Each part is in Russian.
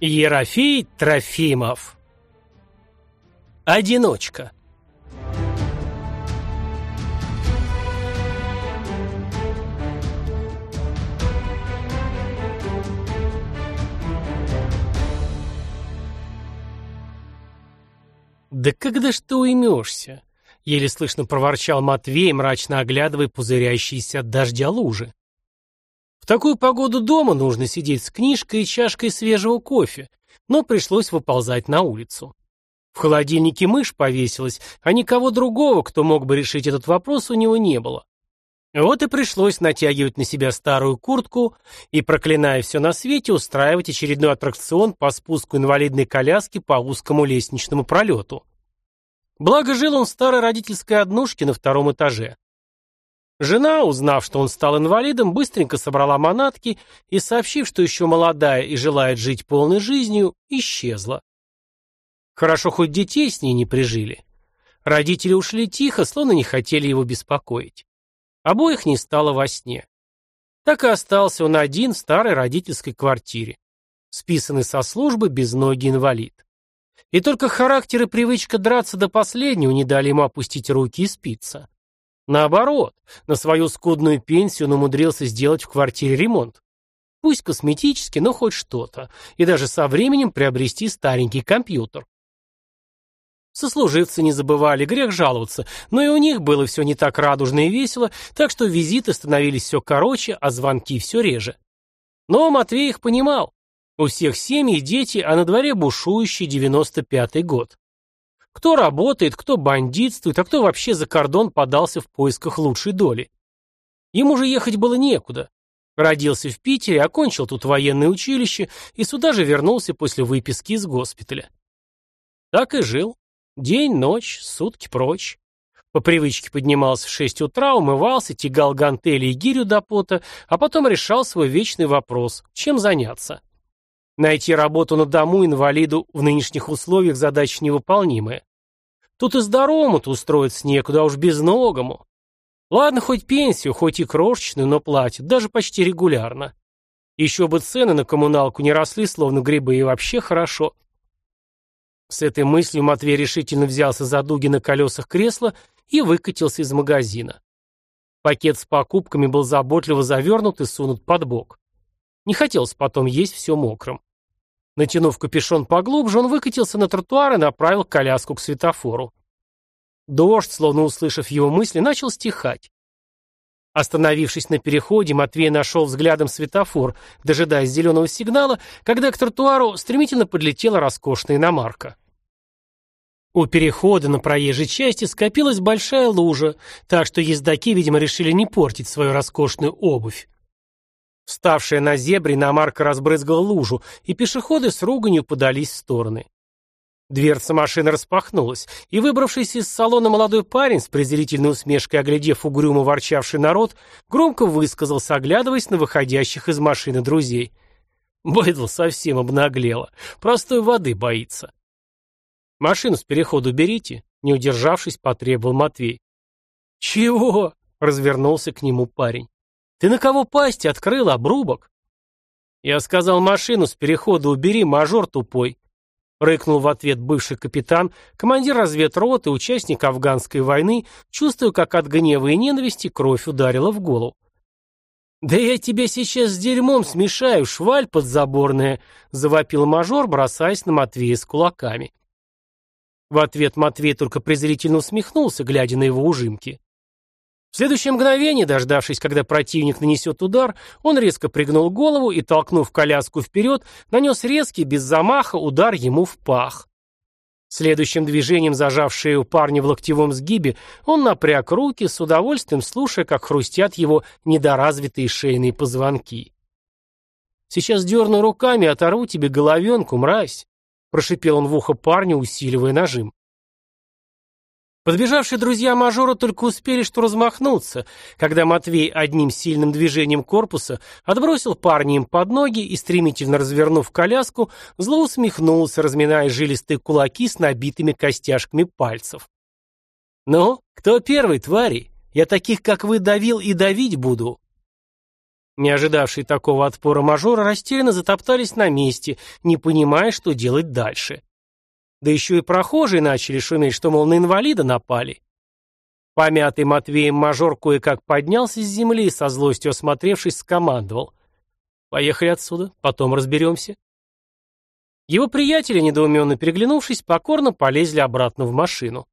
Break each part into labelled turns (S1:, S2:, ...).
S1: Ерофей Трофимов Одиночка «Да когда ж ты уймешься?» — еле слышно проворчал Матвей, мрачно оглядывая пузырящиеся от дождя лужи. Такую погоду дома нужно сидеть с книжкой и чашкой свежего кофе, но пришлось выползать на улицу. В холодильнике мышь повесилась, а никого другого, кто мог бы решить этот вопрос, у него не было. Вот и пришлось натягивать на себя старую куртку и, проклиная все на свете, устраивать очередной аттракцион по спуску инвалидной коляски по узкому лестничному пролету. Благо жил он в старой родительской однушке на втором этаже. Жена, узнав, что он стал инвалидом, быстренько собрала манатки и, сообщив, что еще молодая и желает жить полной жизнью, исчезла. Хорошо, хоть детей с ней не прижили. Родители ушли тихо, словно не хотели его беспокоить. Обоих не стало во сне. Так и остался он один в старой родительской квартире. Списанный со службы без ноги инвалид. И только характер и привычка драться до последнего не дали ему опустить руки и спиться. Наоборот, на свою скудную пенсию он умудрился сделать в квартире ремонт. Пусть косметический, но хоть что-то. И даже со временем приобрести старенький компьютер. Сослуживцы не забывали, грех жаловаться, но и у них было все не так радужно и весело, так что визиты становились все короче, а звонки все реже. Но Матвей их понимал. У всех семьи, дети, а на дворе бушующий 95-й год. Кто работает, кто бандитствует, а кто вообще за кордон подался в поисках лучшей доли. Ему же ехать было некуда. Родился в Питере, окончил тут военное училище и сюда же вернулся после выписки из госпиталя. Так и жил. День, ночь, сутки прочь. По привычке поднимался в шесть утра, умывался, тягал гантели и гирю до пота, а потом решал свой вечный вопрос – чем заняться. Найти работу на дому инвалиду в нынешних условиях задача невыполнимая. Тут и здоровому-то устроиться некуда, а уж безногому. Ладно, хоть пенсию, хоть и крошечную, но платят, даже почти регулярно. Еще бы цены на коммуналку не росли, словно грибы, и вообще хорошо. С этой мыслью Матвей решительно взялся за дуги на колесах кресла и выкатился из магазина. Пакет с покупками был заботливо завернут и сунут под бок. Не хотелось потом есть все мокрым. Натянув капюшон поглубже, он выкатился на тротуар и направил коляску к светофору. Дождь, словно услышав его мысли, начал стихать. Остановившись на переходе, Матвей нашел взглядом светофор, дожидаясь зеленого сигнала, когда к тротуару стремительно подлетела роскошная иномарка. У перехода на проезжей части скопилась большая лужа, так что ездаки, видимо, решили не портить свою роскошную обувь. Вставшая на зебре, иномарка разбрызгала лужу, и пешеходы с руганью подались в стороны. Дверца машины распахнулась, и выбравшийся из салона молодой парень, с презрительной усмешкой оглядев угрюмо ворчавший народ, громко высказался, оглядываясь на выходящих из машины друзей. Бэдл совсем обнаглела. Простой воды боится. «Машину с перехода берите», — не удержавшись, потребовал Матвей. «Чего?» — развернулся к нему парень. Ты на кого пасть открыл, обрубок? Я сказал, машину с перехода убери, мажор тупой. Рыкнул в ответ бывший капитан, командир разведроты, участник афганской войны, чувствуя, как от гнева и ненависти кровь ударила в голову. «Да я тебя сейчас с дерьмом смешаю, шваль подзаборная!» — завопил мажор, бросаясь на Матвея с кулаками. В ответ Матвей только презрительно усмехнулся, глядя на его ужимки. В следующее мгновение, дождавшись, когда противник нанесет удар, он резко пригнул голову и, толкнув коляску вперед, нанес резкий, без замаха, удар ему в пах. Следующим движением, зажав шею парня в локтевом сгибе, он напряг руки, с удовольствием слушая, как хрустят его недоразвитые шейные позвонки. «Сейчас дерну руками, оторву тебе головенку, мразь!» — прошипел он в ухо парню, усиливая нажим. Подбежавшие друзья мажора только успели что размахнуться, когда Матвей одним сильным движением корпуса отбросил парня им под ноги и, стремительно развернув коляску, зло усмехнулся, разминая жилистые кулаки с набитыми костяшками пальцев. «Ну, кто первый, твари? Я таких, как вы, давил и давить буду». Не ожидавшие такого отпора мажора растерянно затоптались на месте, не понимая, что делать дальше. Да еще и прохожие начали шуметь, что, мол, на инвалида напали. Помятый Матвеем мажор кое-как поднялся с земли и, со злостью осмотревшись, скомандовал. «Поехали отсюда, потом разберемся». Его приятели, недоуменно переглянувшись, покорно полезли обратно в машину.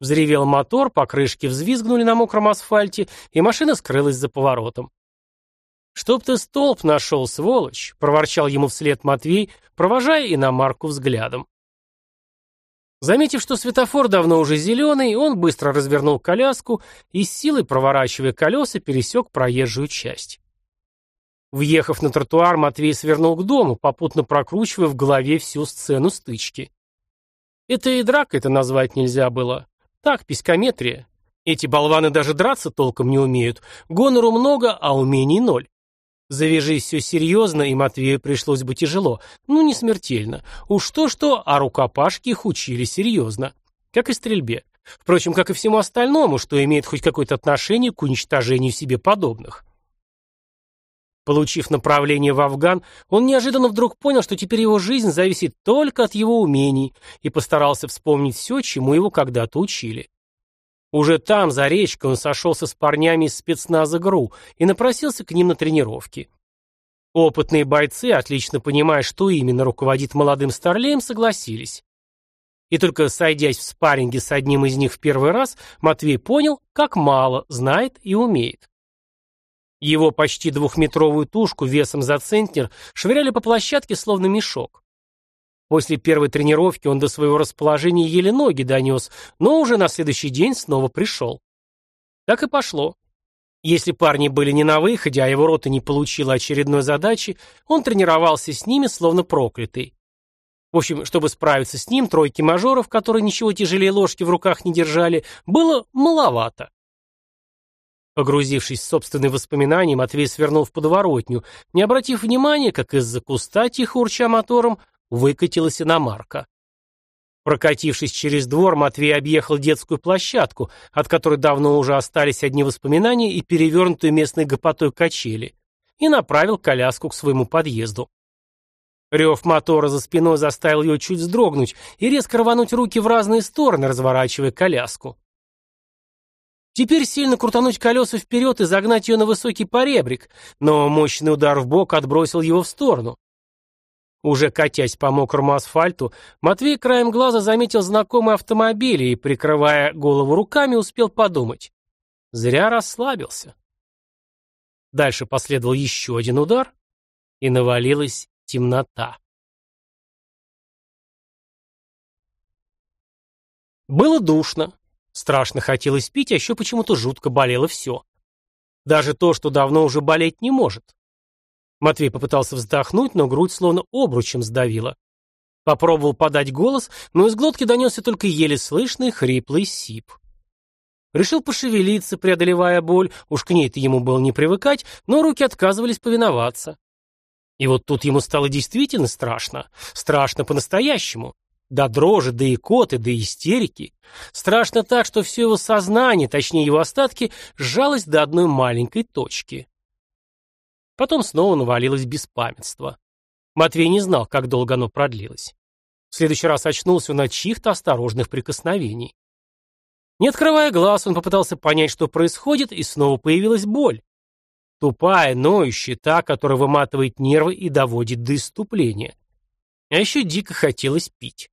S1: Взревел мотор, покрышки взвизгнули на мокром асфальте, и машина скрылась за поворотом. «Чтоб ты столб нашел, сволочь!» — проворчал ему вслед Матвей, провожая иномарку взглядом. Заметив, что светофор давно уже зеленый, он быстро развернул коляску и с силой, проворачивая колеса, пересек проезжую часть. Въехав на тротуар, Матвей свернул к дому, попутно прокручивая в голове всю сцену стычки. Это и драка это назвать нельзя было. Так, писькометрия. Эти болваны даже драться толком не умеют. Гонору много, а умений ноль. Завяжись все серьезно, и Матвею пришлось бы тяжело. Ну, не смертельно. Уж то-что, а рукопашки их учили серьезно. Как и стрельбе. Впрочем, как и всему остальному, что имеет хоть какое-то отношение к уничтожению себе подобных. Получив направление в Афган, он неожиданно вдруг понял, что теперь его жизнь зависит только от его умений, и постарался вспомнить все, чему его когда-то учили. Уже там, за речкой, он сошелся с парнями из спецназа ГРУ и напросился к ним на тренировки. Опытные бойцы, отлично понимая, что именно руководит молодым старлеем, согласились. И только сойдясь в спарринге с одним из них в первый раз, Матвей понял, как мало знает и умеет. Его почти двухметровую тушку весом за центнер швыряли по площадке словно мешок. После первой тренировки он до своего расположения еле ноги донес, но уже на следующий день снова пришел. Так и пошло. Если парни были не на выходе, а его рота не получила очередной задачи, он тренировался с ними словно проклятый. В общем, чтобы справиться с ним, тройки мажоров, которые ничего тяжелее ложки в руках не держали, было маловато. Погрузившись в собственные воспоминания, Матвей свернул в подворотню, не обратив внимания, как из-за куста, тихо урча мотором, выкатилась иномарка. Прокатившись через двор, Матвей объехал детскую площадку, от которой давно уже остались одни воспоминания и перевернутую местной гопотой качели, и направил коляску к своему подъезду. Рев мотора за спиной заставил ее чуть вздрогнуть и резко рвануть руки в разные стороны, разворачивая коляску. Теперь сильно крутануть колеса вперед и загнать ее на высокий поребрик, но мощный удар в бок отбросил его в сторону. Уже катясь по мокрому асфальту, Матвей краем глаза заметил знакомый автомобиль и, прикрывая голову руками, успел подумать. Зря расслабился. Дальше последовал еще один удар, и навалилась темнота. Было душно. Страшно хотелось пить, а еще почему-то жутко болело все. Даже то, что давно уже болеть не может. Матвей попытался вздохнуть, но грудь словно обручем сдавила. Попробовал подать голос, но из глотки донесся только еле слышный хриплый сип. Решил пошевелиться, преодолевая боль, уж к ней-то ему было не привыкать, но руки отказывались повиноваться. И вот тут ему стало действительно страшно. Страшно по-настоящему. До дрожи, до икоты, до истерики. Страшно так, что все его сознание, точнее его остатки, сжалось до одной маленькой точки. Потом снова навалилось беспамятство. Матвей не знал, как долго оно продлилось. В следующий раз очнулся он от чьих-то осторожных прикосновений. Не открывая глаз, он попытался понять, что происходит, и снова появилась боль. Тупая, ноющая, та, которая выматывает нервы и доводит до иступления. А еще дико хотелось пить.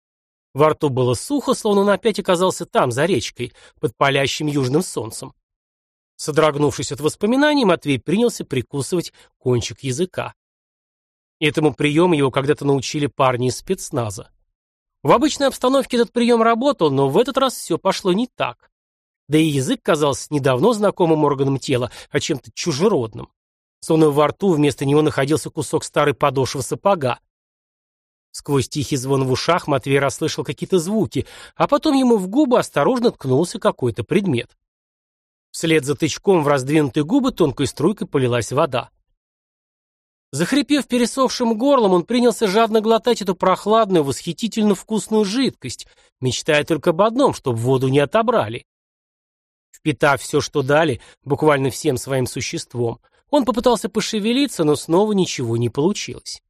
S1: Во рту было сухо, словно он опять оказался там, за речкой, под палящим южным солнцем. Содрогнувшись от воспоминаний, Матвей принялся прикусывать кончик языка. Этому приему его когда-то научили парни из спецназа. В обычной обстановке этот прием работал, но в этот раз все пошло не так. Да и язык казался недавно знакомым органом тела, а чем-то чужеродным. Словно во рту вместо него находился кусок старой подошвы сапога. Сквозь тихий звон в ушах Матвей расслышал какие-то звуки, а потом ему в губы осторожно ткнулся какой-то предмет. Вслед за тычком в раздвинутые губы тонкой струйкой полилась вода. Захрипев пересохшим горлом, он принялся жадно глотать эту прохладную, восхитительно вкусную жидкость, мечтая только об одном, чтобы воду не отобрали. Впитав все, что дали, буквально всем своим существом, Он попытался пошевелиться, но снова ничего не получилось.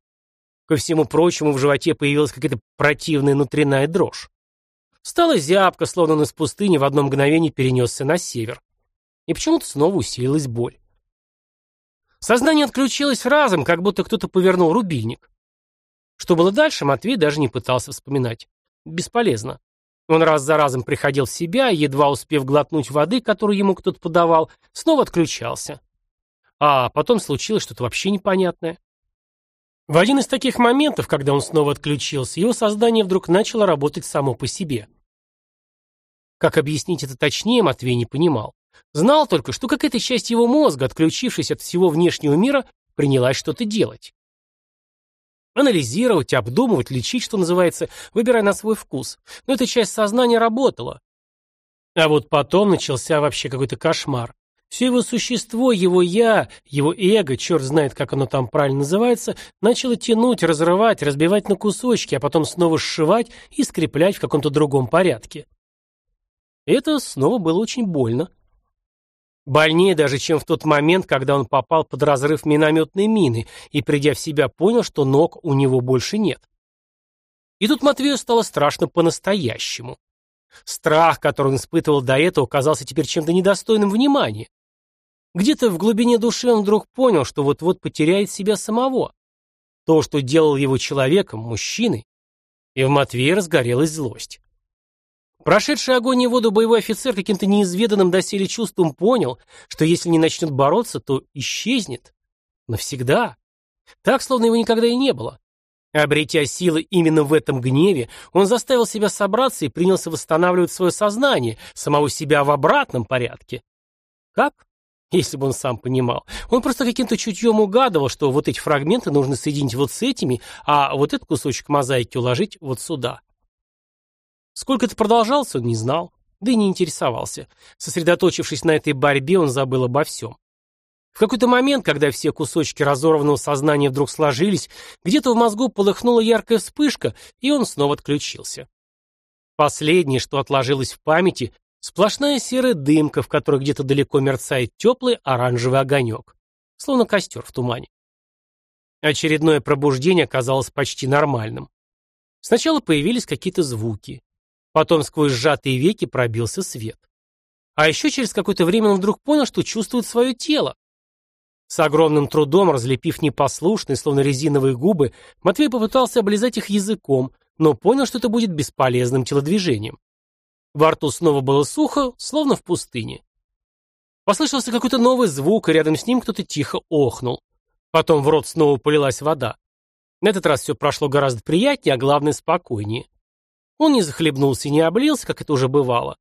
S1: Ко всему прочему, в животе появилась какая-то противная внутренняя дрожь. Стало зябко, словно он из пустыни в одно мгновение перенесся на север. И почему-то снова усилилась боль. Сознание отключилось разом, как будто кто-то повернул рубильник. Что было дальше, Матвей даже не пытался вспоминать. Бесполезно. Он раз за разом приходил в себя, едва успев глотнуть воды, которую ему кто-то подавал, снова отключался. А потом случилось что-то вообще непонятное. В один из таких моментов, когда он снова отключился, его сознание вдруг начало работать само по себе. Как объяснить это точнее, Матвей не понимал. Знал только, что какая-то часть его мозга, отключившись от всего внешнего мира, принялась что-то делать. Анализировать, обдумывать, лечить, что называется, выбирая на свой вкус. Но эта часть сознания работала. А вот потом начался вообще какой-то кошмар. Все его существо, его «я», его эго, черт знает, как оно там правильно называется, начало тянуть, разрывать, разбивать на кусочки, а потом снова сшивать и скреплять в каком-то другом порядке. Это снова было очень больно. Больнее даже, чем в тот момент, когда он попал под разрыв минометной мины и, придя в себя, понял, что ног у него больше нет. И тут Матвею стало страшно по-настоящему. Страх, который он испытывал до этого, казался теперь чем-то недостойным внимания. Где-то в глубине души он вдруг понял, что вот-вот потеряет себя самого. То, что делал его человеком, мужчиной. И в Матвее разгорелась злость. Прошедший огонь и воду боевой офицер каким-то неизведанным доселе чувством понял, что если не начнет бороться, то исчезнет. Навсегда. Так, словно его никогда и не было. Обретя силы именно в этом гневе, он заставил себя собраться и принялся восстанавливать свое сознание, самого себя в обратном порядке. Как? Если бы он сам понимал. Он просто каким-то чутьем угадывал, что вот эти фрагменты нужно соединить вот с этими, а вот этот кусочек мозаики уложить вот сюда. Сколько это продолжалось, он не знал, да и не интересовался. Сосредоточившись на этой борьбе, он забыл обо всем. В какой-то момент, когда все кусочки разорванного сознания вдруг сложились, где-то в мозгу полыхнула яркая вспышка, и он снова отключился. Последнее, что отложилось в памяти, сплошная серая дымка, в которой где-то далеко мерцает теплый оранжевый огонек, словно костер в тумане. Очередное пробуждение оказалось почти нормальным. Сначала появились какие-то звуки. Потом сквозь сжатые веки пробился свет. А еще через какое-то время он вдруг понял, что чувствует свое тело. С огромным трудом, разлепив непослушные, словно резиновые губы, Матвей попытался облизать их языком, но понял, что это будет бесполезным телодвижением. Во рту снова было сухо, словно в пустыне. Послышался какой-то новый звук, и рядом с ним кто-то тихо охнул. Потом в рот снова полилась вода. На этот раз все прошло гораздо приятнее, а главное спокойнее. Он не захлебнулся и не облился, как это уже бывало.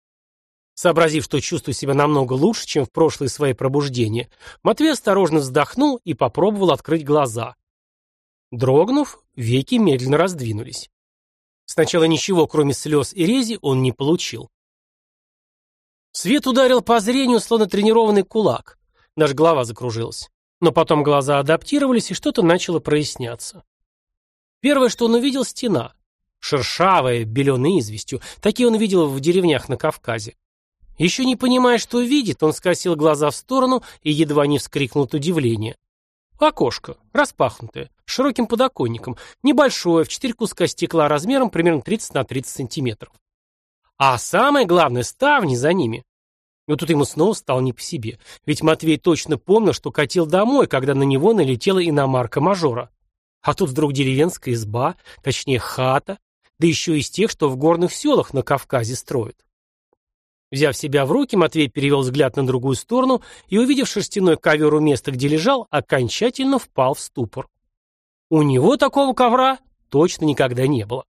S1: Сообразив, что чувствует себя намного лучше, чем в прошлые свои пробуждения, Матвей осторожно вздохнул и попробовал открыть глаза. Дрогнув, веки медленно раздвинулись. Сначала ничего, кроме слез и рези, он не получил. Свет ударил по зрению, словно тренированный кулак. Даже голова закружилась. Но потом глаза адаптировались, и что-то начало проясняться. Первое, что он увидел – стена шершавая, беленой известью. Такие он видел в деревнях на Кавказе. Еще не понимая, что видит, он скосил глаза в сторону и едва не вскрикнул от удивления. Окошко, распахнутое, с широким подоконником, небольшое, в четыре куска стекла размером примерно 30 на 30 сантиметров. А самое главное, ставни за ними. Но тут ему снова стало не по себе, ведь Матвей точно помнил, что катил домой, когда на него налетела иномарка мажора. А тут вдруг деревенская изба, точнее хата, да еще из тех, что в горных селах на Кавказе строят. Взяв себя в руки, Матвей перевел взгляд на другую сторону и, увидев шерстяной ковер у места, где лежал, окончательно впал в ступор. У него такого ковра точно никогда не было.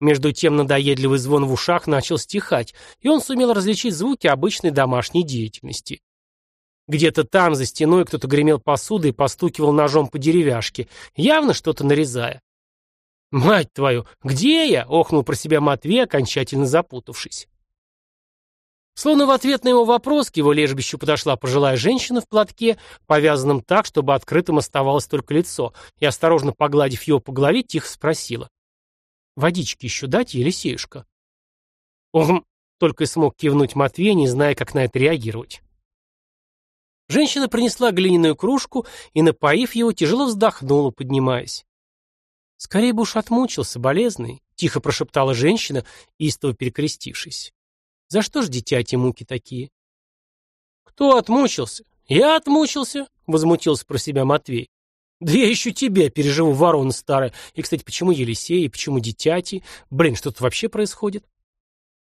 S1: Между тем надоедливый звон в ушах начал стихать, и он сумел различить звуки обычной домашней деятельности. Где-то там, за стеной, кто-то гремел посудой и постукивал ножом по деревяшке, явно что-то нарезая. «Мать твою, где я?» — охнул про себя Матвей, окончательно запутавшись. Словно в ответ на его вопрос к его лежбищу подошла пожилая женщина в платке, повязанном так, чтобы открытым оставалось только лицо, и, осторожно погладив его по голове, тихо спросила. «Водички еще дать, Елисеюшка?» Он только и смог кивнуть Матвей, не зная, как на это реагировать. Женщина принесла глиняную кружку и, напоив его, тяжело вздохнула, поднимаясь. «Скорее бы уж отмучился, болезный», — тихо прошептала женщина, истово перекрестившись. «За что ж, дитя, эти муки такие?» «Кто отмучился? Я отмучился», — возмутился про себя Матвей. «Да я еще тебя переживу, ворона старая. И, кстати, почему Елисей и почему дитяти? Блин, что тут вообще происходит?»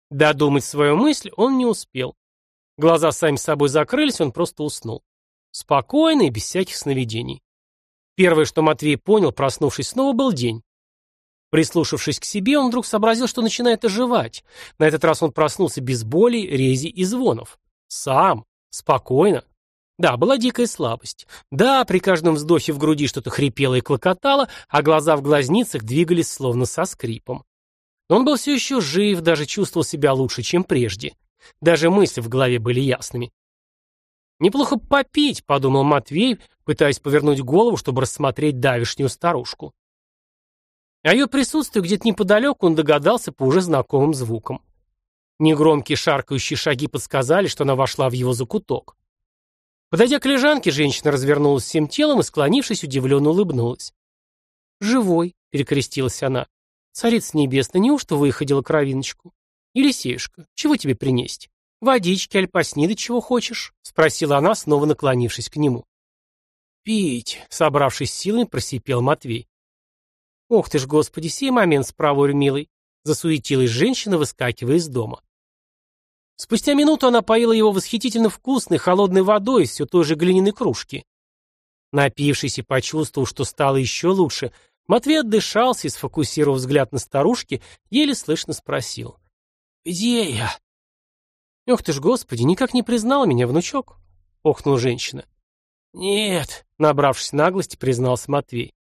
S1: Додумать свою мысль он не успел. Глаза сами собой закрылись, он просто уснул. Спокойно и без всяких сновидений. Первое, что Матвей понял, проснувшись снова, был день. Прислушавшись к себе, он вдруг сообразил, что начинает оживать. На этот раз он проснулся без боли, рези и звонов. Сам. Спокойно. Да, была дикая слабость. Да, при каждом вздохе в груди что-то хрипело и клокотало, а глаза в глазницах двигались словно со скрипом. Но он был все еще жив, даже чувствовал себя лучше, чем прежде. Даже мысли в голове были ясными. «Неплохо попить», — подумал Матвей, пытаясь повернуть голову, чтобы рассмотреть давишнюю старушку. О ее присутствии где-то неподалеку он догадался по уже знакомым звукам. Негромкие шаркающие шаги подсказали, что она вошла в его закуток. Подойдя к лежанке, женщина развернулась всем телом и, склонившись, удивленно улыбнулась. «Живой», — перекрестилась она. «Царица небесная, неужто выходила кровиночку? «Елисеюшка, чего тебе принести? Водички, альпасниды, чего хочешь?» — спросила она, снова наклонившись к нему. «Пить», — собравшись силами, просипел Матвей. «Ох ты ж, господи, сей момент справор, милый!» — засуетилась женщина, выскакивая из дома. Спустя минуту она поила его восхитительно вкусной холодной водой из все той же глиняной кружки. Напившись и почувствовав, что стало еще лучше, Матвей отдышался и, сфокусировав взгляд на старушке, еле слышно спросил. «Где я?» «Ох ты ж, господи, никак не признала меня, внучок!» — охнула женщина. «Нет», — набравшись наглости, признался Матвей.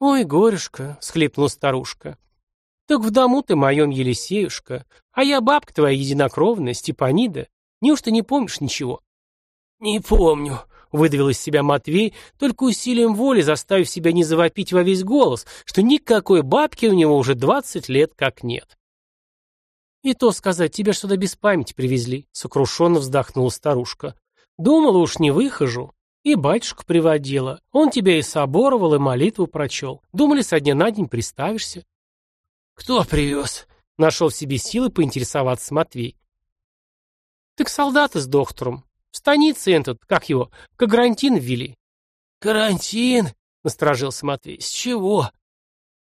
S1: «Ой, горюшка», — схлипнула старушка. «Так в дому ты моем, Елисеюшка, а я бабка твоя единокровная, Степанида. Неужто не помнишь ничего?» «Не помню», — выдавил из себя Матвей, только усилием воли заставив себя не завопить во весь голос, что никакой бабки у него уже двадцать лет как нет. «И то сказать, тебя что-то без памяти привезли», — сокрушенно вздохнула старушка. «Думала, уж не выхожу. И батюшка приводила. Он тебя и соборовал, и молитву прочел. Думали, со дня на день приставишься». «Кто привез?» — нашел в себе силы поинтересоваться Матвей. «Так солдаты с доктором. В станице этот, как его, Кагрантин ввели». «Карантин?» — насторожился Матвей. «С чего?»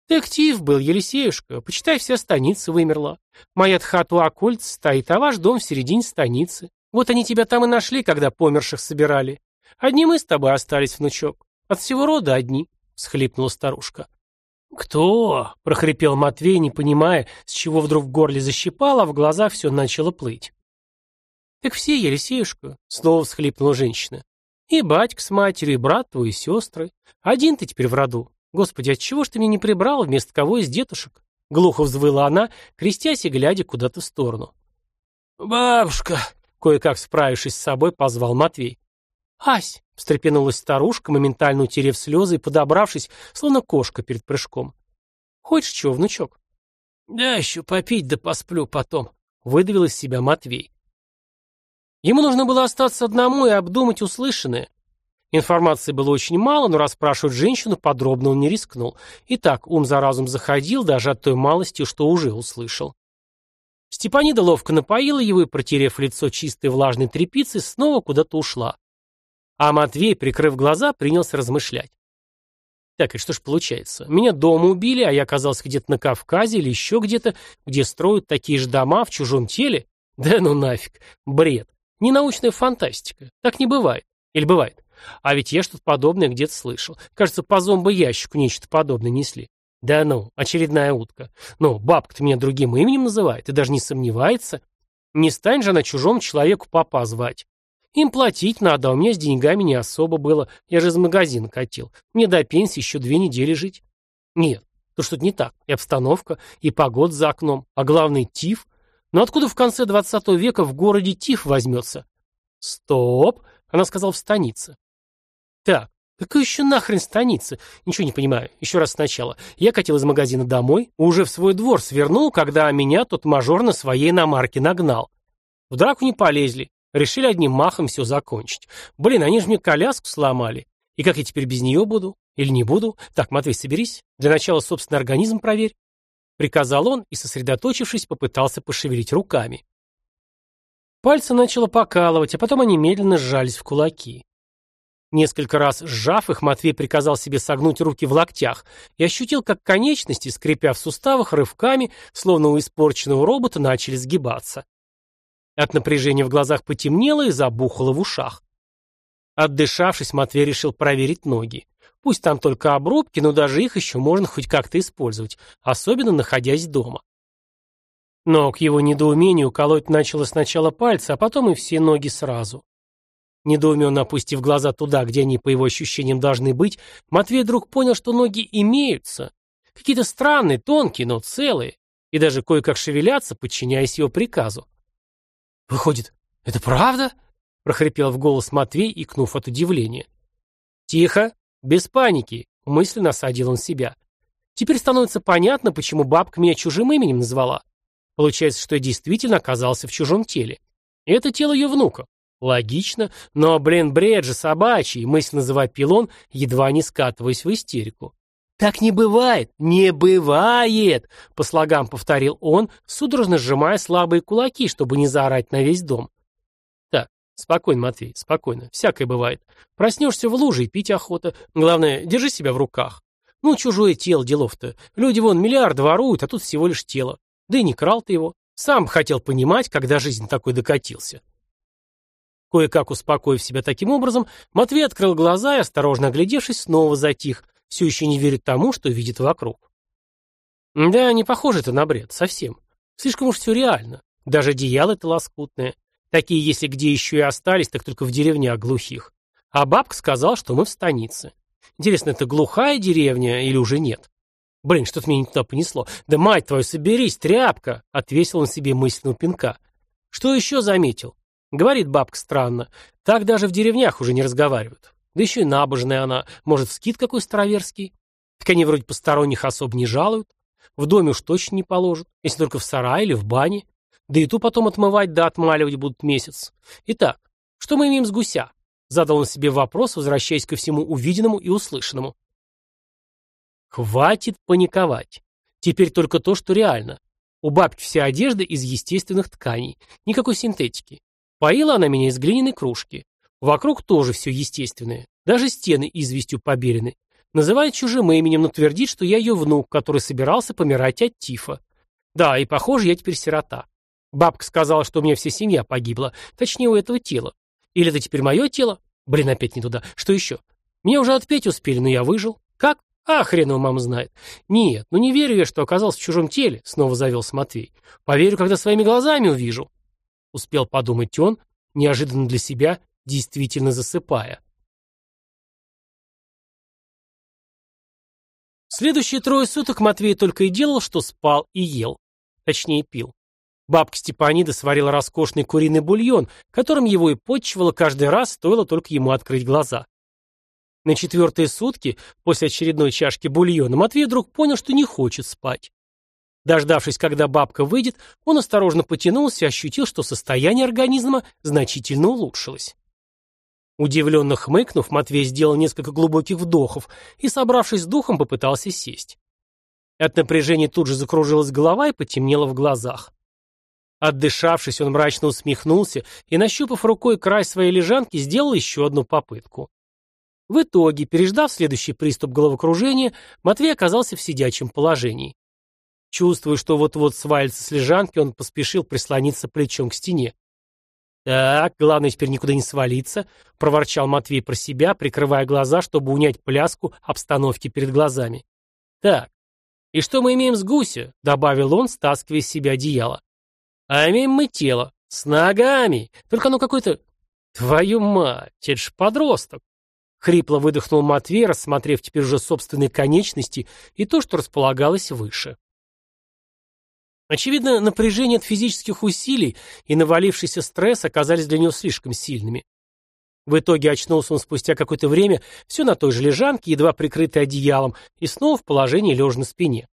S1: Детектив был, Елисеюшка. Почитай, вся станица вымерла. Моя хата у окольца стоит, а ваш дом в середине станицы. Вот они тебя там и нашли, когда померших собирали. Одни мы с тобой остались, внучок. От всего рода одни, — схлипнула старушка. «Кто?» — прохрипел Матвей, не понимая, с чего вдруг в горле защипало, а в глазах все начало плыть. «Так все, Елисеюшка», — снова всхлипнула женщина. «И батька с матерью, и брат твой, и сестры. Один ты теперь в роду. Господи, отчего ж ты меня не прибрал вместо кого из детушек? Глухо взвыла она, крестясь и глядя куда-то в сторону. «Бабушка!» — кое-как справившись с собой, позвал Матвей. «Ась!» — встрепенулась старушка, моментально утерев слезы и подобравшись, словно кошка перед прыжком. «Хочешь чего, внучок?» «Да еще попить да посплю потом», — выдавил из себя Матвей. Ему нужно было остаться одному и обдумать услышанное. Информации было очень мало, но расспрашивать женщину подробно он не рискнул. И так ум за разум заходил даже от той малости, что уже услышал. Степанида ловко напоила его и, протерев лицо чистой влажной тряпицей, снова куда-то ушла. А Матвей, прикрыв глаза, принялся размышлять. Так, и что ж получается? Меня дома убили, а я оказался где-то на Кавказе или еще где-то, где строят такие же дома в чужом теле? Да ну нафиг, бред. Ненаучная фантастика. Так не бывает. Или бывает? А ведь я что-то подобное где-то слышал. Кажется, по зомбо-ящику нечто подобное несли. Да ну, очередная утка. Ну, бабка-то меня другим именем называет и даже не сомневается. Не стань же она чужому человеку папа звать. Им платить надо, а у меня с деньгами не особо было. Я же из магазина катил. Мне до пенсии еще две недели жить. Нет, то что-то не так. И обстановка, и погод за окном, а главный тиф. Но откуда в конце 20 века в городе тиф возьмется? Стоп, она сказала в станице. Так, какая еще нахрен станица? Ничего не понимаю. Еще раз сначала. Я катил из магазина домой, уже в свой двор свернул, когда меня тот мажор на своей иномарке нагнал. В драку не полезли. Решили одним махом все закончить. Блин, они же мне коляску сломали. И как я теперь без нее буду? Или не буду? Так, Матвей, соберись. Для начала собственный организм проверь. Приказал он и, сосредоточившись, попытался пошевелить руками. Пальцы начало покалывать, а потом они медленно сжались в кулаки. Несколько раз сжав их, Матвей приказал себе согнуть руки в локтях и ощутил, как конечности, скрипя в суставах, рывками, словно у испорченного робота, начали сгибаться. От напряжения в глазах потемнело и забухало в ушах. Отдышавшись, Матвей решил проверить ноги. Пусть там только обрубки, но даже их еще можно хоть как-то использовать, особенно находясь дома. Но к его недоумению колоть начало сначала пальцы, а потом и все ноги сразу. Недоуменно опустив глаза туда, где они, по его ощущениям, должны быть, Матвей вдруг понял, что ноги имеются. Какие-то странные, тонкие, но целые. И даже кое-как шевелятся, подчиняясь его приказу. «Выходит, это правда?» — прохрипел в голос Матвей, икнув от удивления. «Тихо, без паники», — мысленно осадил он себя. «Теперь становится понятно, почему бабка меня чужим именем назвала. Получается, что я действительно оказался в чужом теле. И это тело ее внука. Логично, но, блин, бред же собачий, мысль называть пилон, едва не скатываясь в истерику. «Так не бывает! Не бывает!» — по слогам повторил он, судорожно сжимая слабые кулаки, чтобы не заорать на весь дом. «Так, спокойно, Матвей, спокойно. Всякое бывает. Проснешься в луже и пить охота. Главное, держи себя в руках. Ну, чужое тело, делов-то. Люди вон миллиард воруют, а тут всего лишь тело. Да и не крал ты его. Сам хотел понимать, когда жизнь такой докатился». Кое-как успокоив себя таким образом, Матвей открыл глаза и, осторожно оглядевшись, снова затих, все еще не верит тому, что видит вокруг. Да, не похоже это на бред, совсем. Слишком уж все реально. Даже одеяло это лоскутное. Такие, если где еще и остались, так только в деревнях глухих. А бабка сказал, что мы в станице. Интересно, это глухая деревня или уже нет? Блин, что-то меня не туда понесло. Да мать твою, соберись, тряпка! Отвесил он себе мысленного пинка. Что еще заметил? Говорит бабка странно. Так даже в деревнях уже не разговаривают. Да еще и набожная она. Может, скид какой староверский? Так они вроде посторонних особ не жалуют. В доме уж точно не положат, если только в сарае или в бане. Да и ту потом отмывать да отмаливать будут месяц. Итак, что мы имеем с гуся? Задал он себе вопрос, возвращаясь ко всему увиденному и услышанному. Хватит паниковать. Теперь только то, что реально. У бабки вся одежда из естественных тканей. Никакой синтетики. Поила она меня из глиняной кружки. Вокруг тоже все естественное. Даже стены известью побелены. Называет чужим именем, но твердит, что я ее внук, который собирался помирать от тифа. Да, и похоже, я теперь сирота. Бабка сказала, что у меня вся семья погибла. Точнее, у этого тела. Или это теперь мое тело? Блин, опять не туда. Что еще? Меня уже отпеть успели, но я выжил. Как? А, хрен его мама знает. Нет, ну не верю я, что оказался в чужом теле, снова завелся Матвей. Поверю, когда своими глазами увижу. Успел подумать он, неожиданно для себя, действительно засыпая. Следующие трое суток Матвей только и делал, что спал и ел. Точнее, пил. Бабка Степанида сварила роскошный куриный бульон, которым его и подчивала каждый раз, стоило только ему открыть глаза. На четвертые сутки, после очередной чашки бульона, Матвей вдруг понял, что не хочет спать. Дождавшись, когда бабка выйдет, он осторожно потянулся и ощутил, что состояние организма значительно улучшилось. Удивленно хмыкнув, Матвей сделал несколько глубоких вдохов и, собравшись с духом, попытался сесть. От напряжения тут же закружилась голова и потемнело в глазах. Отдышавшись, он мрачно усмехнулся и, нащупав рукой край своей лежанки, сделал еще одну попытку. В итоге, переждав следующий приступ головокружения, Матвей оказался в сидячем положении. Чувствуя, что вот-вот свалится с лежанки, он поспешил прислониться плечом к стене. «Так, главное теперь никуда не свалиться», — проворчал Матвей про себя, прикрывая глаза, чтобы унять пляску обстановки перед глазами. «Так, и что мы имеем с гуся?» — добавил он, стаскивая с себя одеяло. «А имеем мы тело. С ногами. Только оно какое-то... Твою мать, это ж подросток!» Хрипло выдохнул Матвей, рассмотрев теперь уже собственные конечности и то, что располагалось выше. Очевидно, напряжение от физических усилий и навалившийся стресс оказались для него слишком сильными. В итоге очнулся он спустя какое-то время все на той же лежанке, едва прикрытый одеялом, и снова в положении лежа на спине.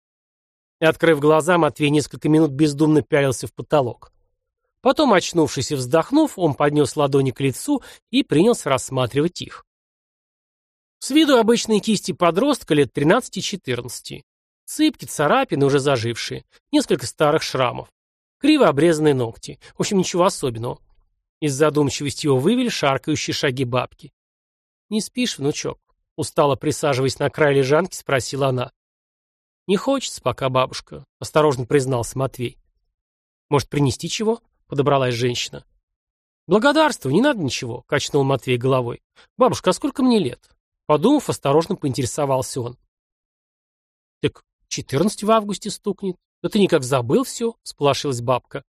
S1: Открыв глаза, Матвей несколько минут бездумно пялился в потолок. Потом, очнувшись и вздохнув, он поднес ладони к лицу и принялся рассматривать их. С виду обычные кисти подростка лет 13-14. Цыпки, царапины, уже зажившие, несколько старых шрамов. Криво обрезанные ногти. В общем, ничего особенного. Из задумчивости его вывели шаркающие шаги бабки. «Не спишь, внучок?» Устало присаживаясь на край лежанки, спросила она. «Не хочется пока, бабушка», — осторожно признался Матвей. «Может, принести чего?» — подобралась женщина. «Благодарствую, не надо ничего», — качнул Матвей головой. «Бабушка, а сколько мне лет?» Подумав, осторожно поинтересовался он. «Так четырнадцать в августе стукнет. Да ты никак забыл все?» — сплошилась бабка.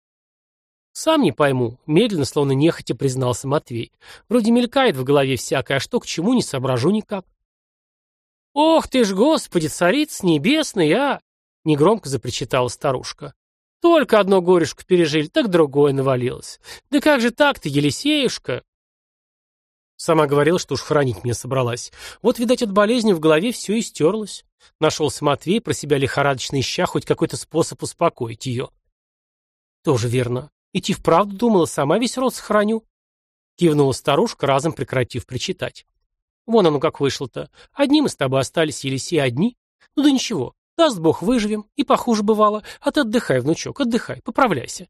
S1: «Сам не пойму», — медленно, словно нехотя признался Матвей. «Вроде мелькает в голове всякое, а что к чему не соображу никак». «Ох ты ж, Господи, царица небесный, а!» — негромко запричитала старушка. «Только одно горюшко пережили, так другое навалилось. Да как же так-то, Елисеюшка?» Сама говорила, что уж хранить меня собралась. Вот, видать, от болезни в голове все и стерлось. Нашелся Матвей, про себя лихорадочно ища хоть какой-то способ успокоить ее. Тоже верно. Идти вправду думала, сама весь род сохраню. Кивнула старушка, разом прекратив причитать. Вон оно как вышло-то. Одни мы с тобой остались, Елисей, одни. Ну да ничего, даст Бог выживем, и похуже бывало. А ты отдыхай, внучок, отдыхай, поправляйся.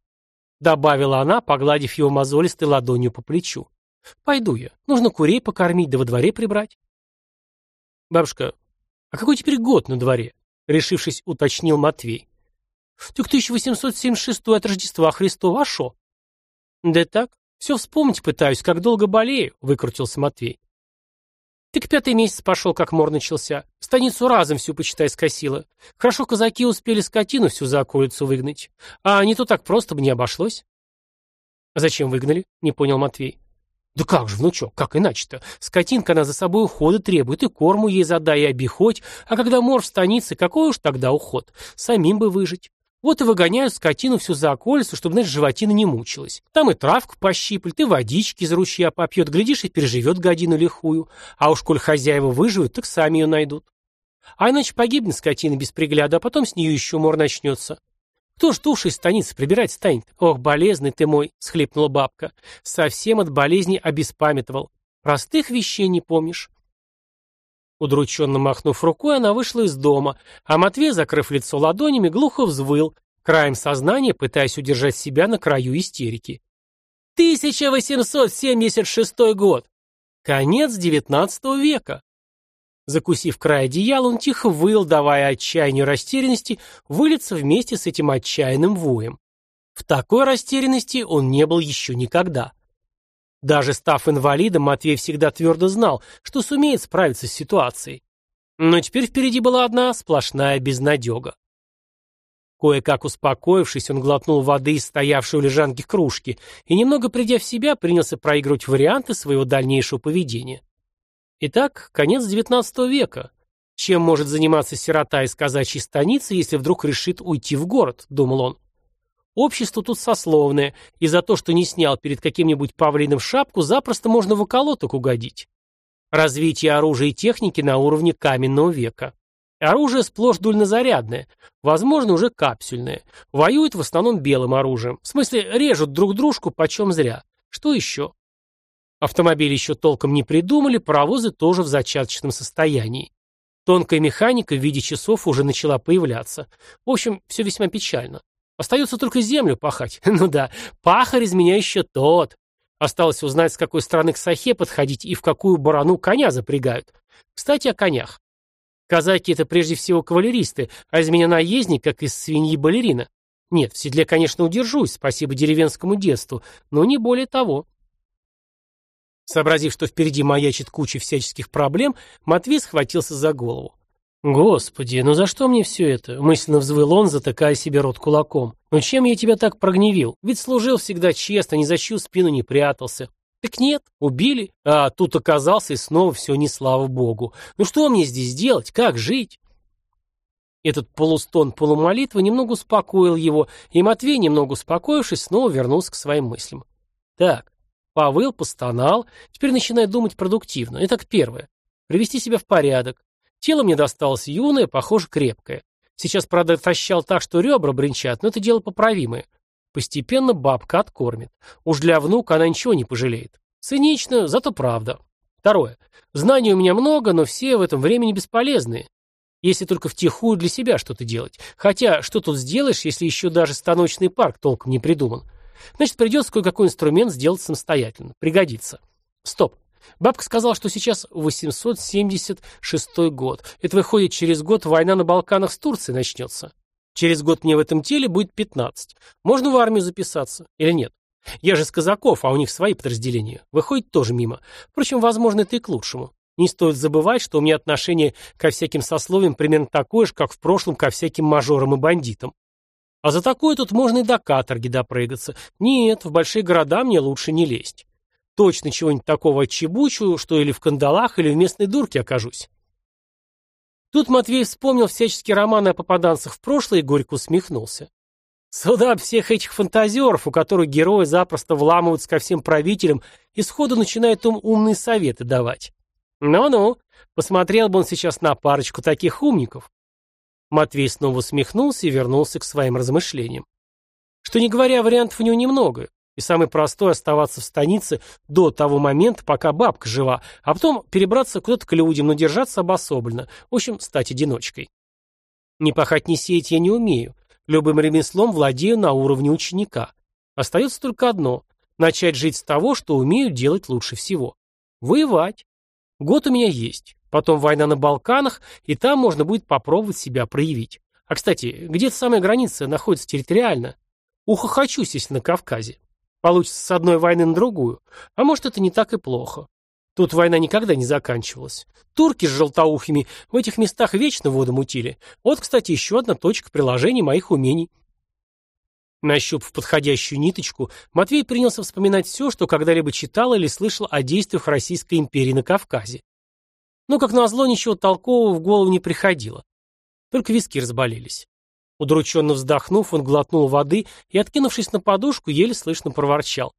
S1: Добавила она, погладив его мозолистой ладонью по плечу. Пойду я, нужно курей покормить, да во дворе прибрать. Бабушка, а какой теперь год на дворе? Решившись, уточнил Матвей. Так 1876 от Рождества Христова, а шо? Да так, все вспомнить пытаюсь, как долго болею, выкрутился Матвей. Так пятый месяц пошел, как мор начался. Станицу разом всю, почитай, скосила. Хорошо казаки успели скотину всю за околицу выгнать. А не то так просто бы не обошлось. А зачем выгнали? Не понял Матвей. Да как же, внучок, как иначе-то? Скотинка она за собой ухода требует, и корму ей задай, и обиходь. А когда мор в станице, какой уж тогда уход? Самим бы выжить. Вот и выгоняют скотину всю за околицу, чтобы, знаешь, животина не мучилась. Там и травку пощиплет, и водички из ручья попьет, глядишь, и переживет годину лихую. А уж коль хозяева выживут, так сами ее найдут. А иначе погибнет скотина без пригляда, а потом с нее еще мор начнется. Кто ж души из станицы прибирать станет? Ох, болезный ты мой, схлипнула бабка. Совсем от болезни обеспамятовал. Простых вещей не помнишь. Удрученно махнув рукой, она вышла из дома, а Матвей, закрыв лицо ладонями, глухо взвыл, краем сознания пытаясь удержать себя на краю истерики. 1876 год! Конец XIX века! Закусив край одеяла, он тихо выл, давая отчаянию растерянности вылиться вместе с этим отчаянным воем. В такой растерянности он не был еще никогда. Даже став инвалидом, Матвей всегда твердо знал, что сумеет справиться с ситуацией. Но теперь впереди была одна сплошная безнадега. Кое-как успокоившись, он глотнул воды из стоявшей у лежанки кружки и, немного придя в себя, принялся проигрывать варианты своего дальнейшего поведения. Итак, конец XIX века. Чем может заниматься сирота из казачьей станицы, если вдруг решит уйти в город, думал он. Общество тут сословное, и за то, что не снял перед каким-нибудь павлином шапку, запросто можно в околоток угодить. Развитие оружия и техники на уровне каменного века. Оружие сплошь дульнозарядное, возможно, уже капсюльное. Воюют в основном белым оружием. В смысле, режут друг дружку почем зря. Что еще? Автомобили еще толком не придумали, паровозы тоже в зачаточном состоянии. Тонкая механика в виде часов уже начала появляться. В общем, все весьма печально. Остается только землю пахать. Ну да, пахарь из меня еще тот. Осталось узнать, с какой стороны к сахе подходить и в какую барану коня запрягают. Кстати, о конях. Казаки — это прежде всего кавалеристы, а из меня наездник, как из свиньи балерина. Нет, в седле, конечно, удержусь, спасибо деревенскому детству, но не более того. Сообразив, что впереди маячит куча всяческих проблем, Матвей схватился за голову. «Господи, ну за что мне все это?» — мысленно взвыл он, затыкая себе рот кулаком. «Ну чем я тебя так прогневил? Ведь служил всегда честно, ни за чью спину не прятался. Так нет, убили, а тут оказался и снова все не слава богу. Ну что мне здесь делать? Как жить?» Этот полустон полумолитвы немного успокоил его, и Матвей, немного успокоившись, снова вернулся к своим мыслям. «Так, повыл, постонал, теперь начинает думать продуктивно. Итак, первое. Привести себя в порядок, Тело мне досталось юное, похоже, крепкое. Сейчас, правда, тащал так, что ребра бренчат, но это дело поправимое. Постепенно бабка откормит. Уж для внука она ничего не пожалеет. Цинично, зато правда. Второе. Знаний у меня много, но все в этом времени бесполезные. Если только втихую для себя что-то делать. Хотя, что тут сделаешь, если еще даже станочный парк толком не придуман? Значит, придется кое-какой инструмент сделать самостоятельно. Пригодится. Стоп. Бабка сказала, что сейчас 876 год. Это выходит, через год война на Балканах с Турцией начнется. Через год мне в этом теле будет 15. Можно в армию записаться или нет? Я же с казаков, а у них свои подразделения. Выходит тоже мимо. Впрочем, возможно, это и к лучшему. Не стоит забывать, что у меня отношение ко всяким сословиям примерно такое же, как в прошлом ко всяким мажорам и бандитам. А за такое тут можно и до каторги допрыгаться. Нет, в большие города мне лучше не лезть. Точно чего-нибудь такого отчебучу, что или в кандалах, или в местной дурке окажусь. Тут Матвей вспомнил всяческие романы о попаданцах в прошлое и горько усмехнулся. Сюда всех этих фантазеров, у которых герои запросто вламываются ко всем правителям и сходу начинают им умные советы давать. Ну-ну, посмотрел бы он сейчас на парочку таких умников. Матвей снова усмехнулся и вернулся к своим размышлениям. Что не говоря, вариантов у него немного. И самый простой оставаться в станице до того момента, пока бабка жива, а потом перебраться куда-то к людям, но держаться обособленно. В общем, стать одиночкой. Не пахать, не сеять я не умею. Любым ремеслом владею на уровне ученика. Остается только одно – начать жить с того, что умею делать лучше всего. Воевать. Год у меня есть. Потом война на Балканах, и там можно будет попробовать себя проявить. А, кстати, где-то самая граница находится территориально. Ухохочусь, если на Кавказе. Получится с одной войны на другую. А может, это не так и плохо. Тут война никогда не заканчивалась. Турки с желтоухими в этих местах вечно воду мутили. Вот, кстати, еще одна точка приложения моих умений. Нащупав подходящую ниточку, Матвей принялся вспоминать все, что когда-либо читал или слышал о действиях Российской империи на Кавказе. Но, как назло, ничего толкового в голову не приходило. Только виски разболелись. Удрученно вздохнув, он глотнул воды и, откинувшись на подушку, еле слышно проворчал.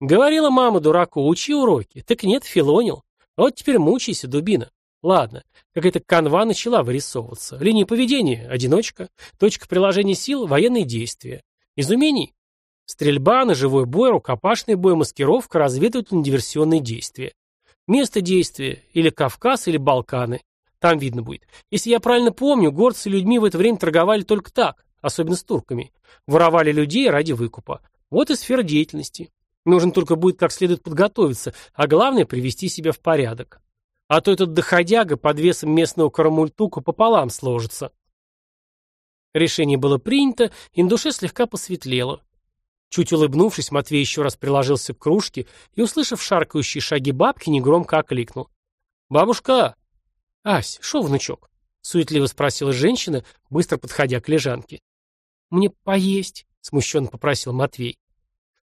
S1: Говорила мама дураку, учи уроки. Так нет, филонил. Вот теперь мучайся, дубина. Ладно, какая-то канва начала вырисовываться. Линия поведения – одиночка. Точка приложения сил – военные действия. Из умений – стрельба, ножевой бой, рукопашный бой, маскировка, разведывательно-диверсионные действия. Место действия – или Кавказ, или Балканы. Там видно будет. Если я правильно помню, горцы людьми в это время торговали только так, особенно с турками. Воровали людей ради выкупа. Вот и сфера деятельности. Нужно только будет как следует подготовиться, а главное привести себя в порядок. А то этот доходяга под весом местного карамультука пополам сложится. Решение было принято, и слегка посветлело. Чуть улыбнувшись, Матвей еще раз приложился к кружке и, услышав шаркающие шаги бабки, негромко окликнул. «Бабушка, «Ась, шо, внучок?» — суетливо спросила женщина, быстро подходя к лежанке. «Мне поесть», — смущенно попросил Матвей.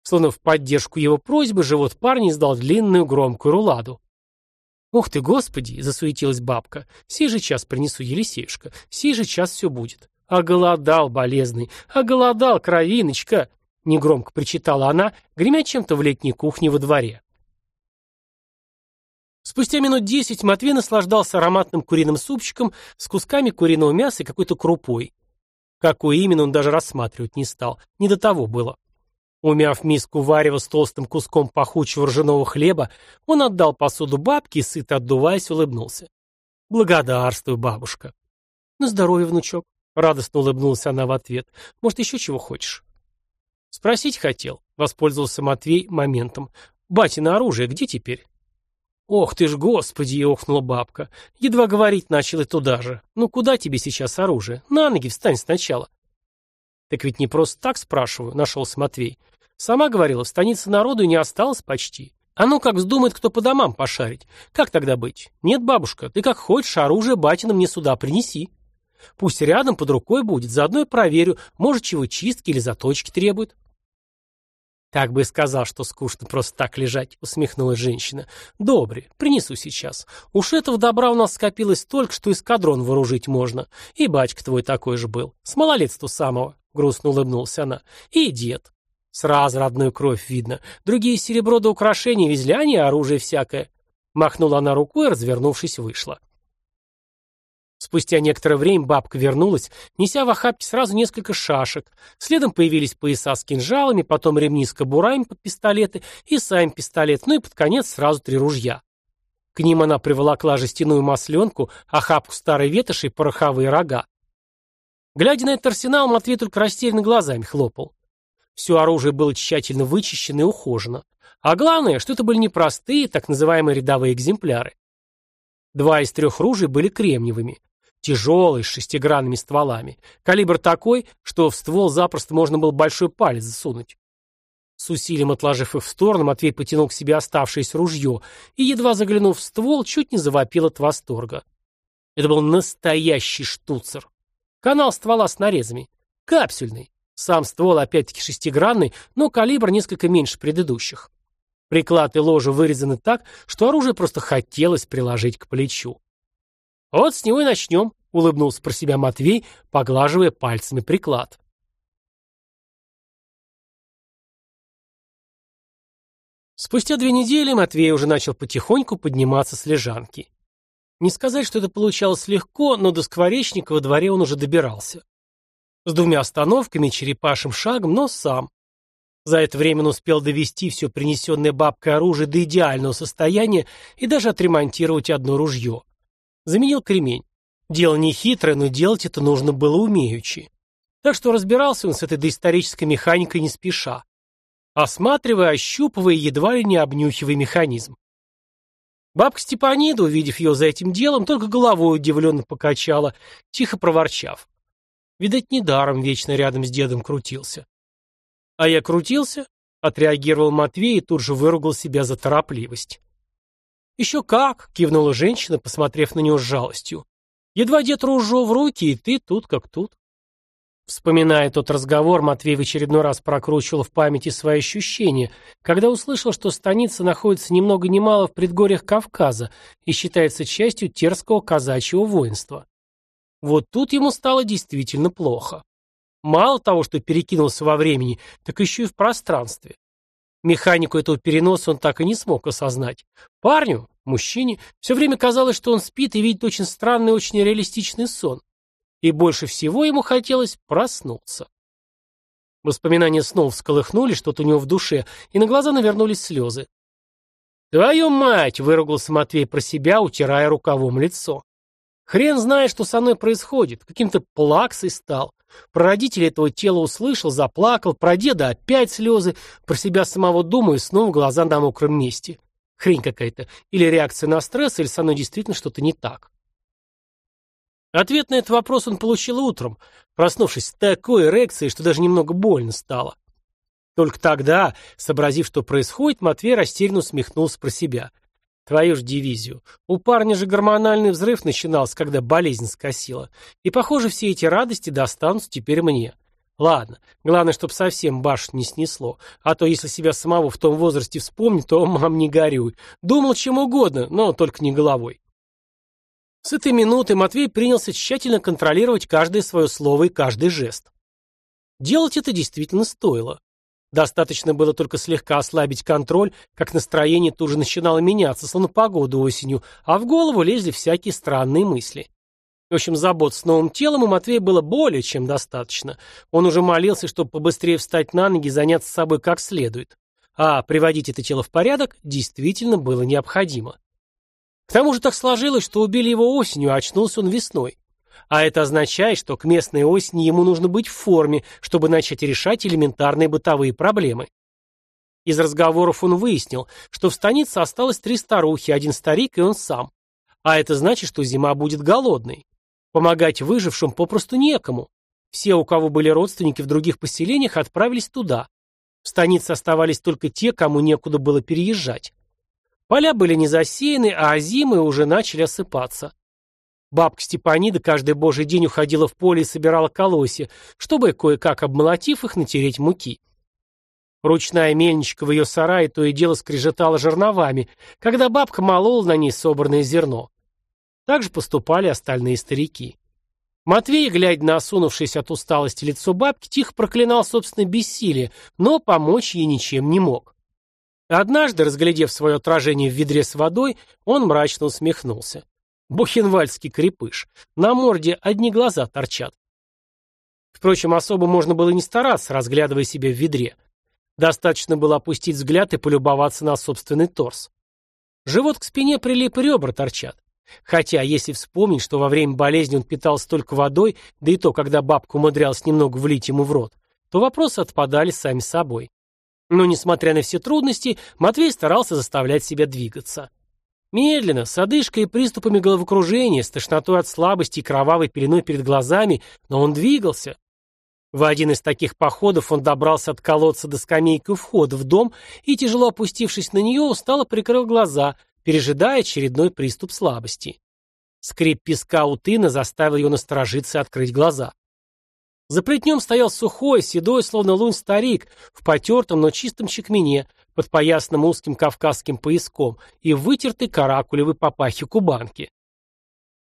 S1: Словно в поддержку его просьбы, живот парня издал длинную громкую руладу. «Ух ты, господи!» — засуетилась бабка. «Сей же час принесу Елисеюшка, сей же час все будет». «Оголодал, болезный, оголодал, кровиночка!» — негромко причитала она, гремя чем-то в летней кухне во дворе. Спустя минут десять Матвей наслаждался ароматным куриным супчиком с кусками куриного мяса и какой-то крупой. Какой именно он даже рассматривать не стал. Не до того было. Умяв миску варева с толстым куском пахучего ржаного хлеба, он отдал посуду бабке и, сыто отдуваясь, улыбнулся. «Благодарствую, бабушка». «На здоровье, внучок», — радостно улыбнулась она в ответ. «Может, еще чего хочешь?» «Спросить хотел», — воспользовался Матвей моментом. «Батина оружие где теперь?» «Ох ты ж, господи!» — охнула бабка. Едва говорить начал и туда же. «Ну куда тебе сейчас оружие? На ноги встань сначала». «Так ведь не просто так спрашиваю», — нашелся Матвей. «Сама говорила, в станице народу не осталось почти. А ну как вздумает кто по домам пошарить? Как тогда быть? Нет, бабушка, ты как хочешь, оружие батина мне сюда принеси. Пусть рядом под рукой будет, заодно и проверю, может, чего чистки или заточки требует». «Так бы и сказал, что скучно просто так лежать», — усмехнулась женщина. «Добре, принесу сейчас. Уж этого добра у нас скопилось столько, что эскадрон вооружить можно. И батька твой такой же был. С малолетства самого», — грустно улыбнулась она. «И дед. Сразу родную кровь видно. Другие серебро до украшений везли, а не оружие всякое». Махнула она рукой развернувшись, вышла. Спустя некоторое время бабка вернулась, неся в охапке сразу несколько шашек. Следом появились пояса с кинжалами, потом ремни с кобурами под пистолеты и сами пистолет, ну и под конец сразу три ружья. К ним она приволокла жестяную масленку, охапку старой ветоши и пороховые рога. Глядя на этот арсенал, Матвей только растерянно глазами хлопал. Все оружие было тщательно вычищено и ухожено. А главное, что это были не простые, так называемые рядовые экземпляры. Два из трех ружей были кремниевыми. Тяжелые, с шестигранными стволами. Калибр такой, что в ствол запросто можно было большой палец засунуть. С усилием отложив их в сторону, Матвей потянул к себе оставшееся ружье и, едва заглянув в ствол, чуть не завопил от восторга. Это был настоящий штуцер. Канал ствола с нарезами. Капсюльный. Сам ствол опять-таки шестигранный, но калибр несколько меньше предыдущих. Приклад и ложа вырезаны так, что оружие просто хотелось приложить к плечу. «Вот с него и начнем», — улыбнулся про себя Матвей, поглаживая пальцами приклад. Спустя две недели Матвей уже начал потихоньку подниматься с лежанки. Не сказать, что это получалось легко, но до скворечника во дворе он уже добирался. С двумя остановками, черепашим шагом, но сам. За это время он успел довести все принесенное бабкой оружие до идеального состояния и даже отремонтировать одно ружье. Заменил кремень. Дело не хитрое, но делать это нужно было умеючи. Так что разбирался он с этой доисторической механикой не спеша. Осматривая, ощупывая, едва ли не обнюхивая механизм. Бабка Степанида, увидев ее за этим делом, только головой удивленно покачала, тихо проворчав. Видать, недаром вечно рядом с дедом крутился. «А я крутился?» — отреагировал Матвей и тут же выругал себя за торопливость. «Еще как!» — кивнула женщина, посмотрев на него с жалостью. «Едва дед ружо в руки, и ты тут как тут». Вспоминая тот разговор, Матвей в очередной раз прокручивал в памяти свои ощущения, когда услышал, что станица находится ни много ни мало в предгорьях Кавказа и считается частью терского казачьего воинства. Вот тут ему стало действительно плохо. Мало того, что перекинулся во времени, так еще и в пространстве. Механику этого переноса он так и не смог осознать. Парню, мужчине, все время казалось, что он спит и видит очень странный, очень реалистичный сон. И больше всего ему хотелось проснуться. Воспоминания снова всколыхнули что-то у него в душе, и на глаза навернулись слезы. «Твою мать!» — выругался Матвей про себя, утирая рукавом лицо. «Хрен знает, что со мной происходит. Каким-то плаксой стал. Про родителей этого тела услышал, заплакал, про деда опять слезы, про себя самого думаю, снова глаза на мокром месте. Хрень какая-то. Или реакция на стресс, или со мной действительно что-то не так. Ответ на этот вопрос он получил утром, проснувшись с такой эрекцией, что даже немного больно стало. Только тогда, сообразив, что происходит, Матвей растерянно усмехнулся про себя – Твою ж дивизию. У парня же гормональный взрыв начинался, когда болезнь скосила. И, похоже, все эти радости достанутся теперь мне. Ладно, главное, чтобы совсем башню не снесло. А то, если себя самого в том возрасте вспомнить, то, мам, не горюй. Думал чем угодно, но только не головой. С этой минуты Матвей принялся тщательно контролировать каждое свое слово и каждый жест. Делать это действительно стоило. Достаточно было только слегка ослабить контроль, как настроение тут же начинало меняться, словно погода осенью, а в голову лезли всякие странные мысли. В общем, забот с новым телом у Матвея было более чем достаточно. Он уже молился, чтобы побыстрее встать на ноги и заняться собой как следует. А приводить это тело в порядок действительно было необходимо. К тому же так сложилось, что убили его осенью, а очнулся он весной. А это означает, что к местной осени ему нужно быть в форме, чтобы начать решать элементарные бытовые проблемы. Из разговоров он выяснил, что в станице осталось три старухи, один старик и он сам. А это значит, что зима будет голодной. Помогать выжившим попросту некому. Все, у кого были родственники в других поселениях, отправились туда. В станице оставались только те, кому некуда было переезжать. Поля были не засеяны, а зимы уже начали осыпаться. Бабка Степанида каждый божий день уходила в поле и собирала колосья, чтобы, кое-как обмолотив их, натереть муки. Ручная мельничка в ее сарае то и дело скрежетала жерновами, когда бабка молола на ней собранное зерно. Так же поступали остальные старики. Матвей, глядя на осунувшееся от усталости лицо бабки, тихо проклинал собственное бессилие, но помочь ей ничем не мог. Однажды, разглядев свое отражение в ведре с водой, он мрачно усмехнулся. Бухенвальский крепыш. На морде одни глаза торчат. Впрочем, особо можно было не стараться, разглядывая себя в ведре. Достаточно было опустить взгляд и полюбоваться на собственный торс. Живот к спине прилип, ребра торчат. Хотя, если вспомнить, что во время болезни он питался только водой, да и то, когда бабка умудрялась немного влить ему в рот, то вопросы отпадали сами собой. Но, несмотря на все трудности, Матвей старался заставлять себя двигаться. Медленно, с одышкой и приступами головокружения, с тошнотой от слабости и кровавой пеленой перед глазами, но он двигался. В один из таких походов он добрался от колодца до скамейки у входа в дом и, тяжело опустившись на нее, устало прикрыл глаза, пережидая очередной приступ слабости. Скрип песка у тына заставил его насторожиться и открыть глаза. За плетнем стоял сухой, седой, словно лунь старик, в потертом, но чистом чекмене, под поясным узким кавказским пояском и в вытертой каракулевой папахе кубанки.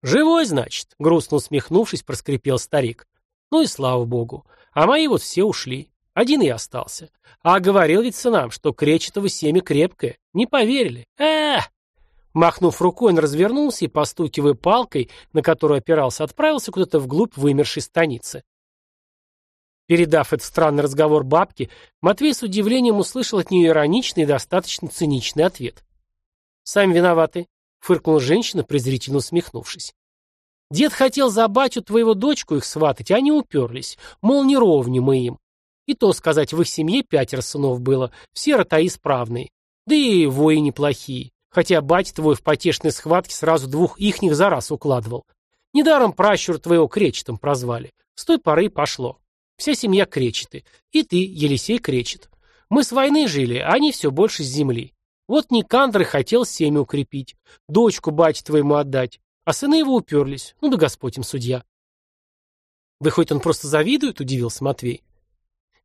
S1: «Живой, значит?» — грустно усмехнувшись, проскрипел старик. «Ну и слава богу. А мои вот все ушли. Один я остался. А говорил ведь сынам, что кречетово семя крепкое. Не поверили. Эх!» Махнув рукой, он развернулся и, постукивая палкой, на которую опирался, отправился куда-то вглубь вымершей станицы. Передав этот странный разговор бабке, Матвей с удивлением услышал от нее ироничный и достаточно циничный ответ. «Сами виноваты», — фыркнула женщина, презрительно усмехнувшись. «Дед хотел за батю твоего дочку их сватать, а они уперлись, мол, не ровни мы им. И то сказать, в их семье пятеро сынов было, все рота исправные, да и вои неплохие, хотя батя твой в потешной схватке сразу двух ихних за раз укладывал. Недаром пращур твоего кречетом прозвали. С той поры пошло. Вся семья кречеты. И ты, Елисей, кречет. Мы с войны жили, а они все больше с земли. Вот Никандр и хотел семя укрепить, дочку бате твоему отдать, а сыны его уперлись. Ну да Господь им судья. Выходит, он просто завидует, удивился Матвей.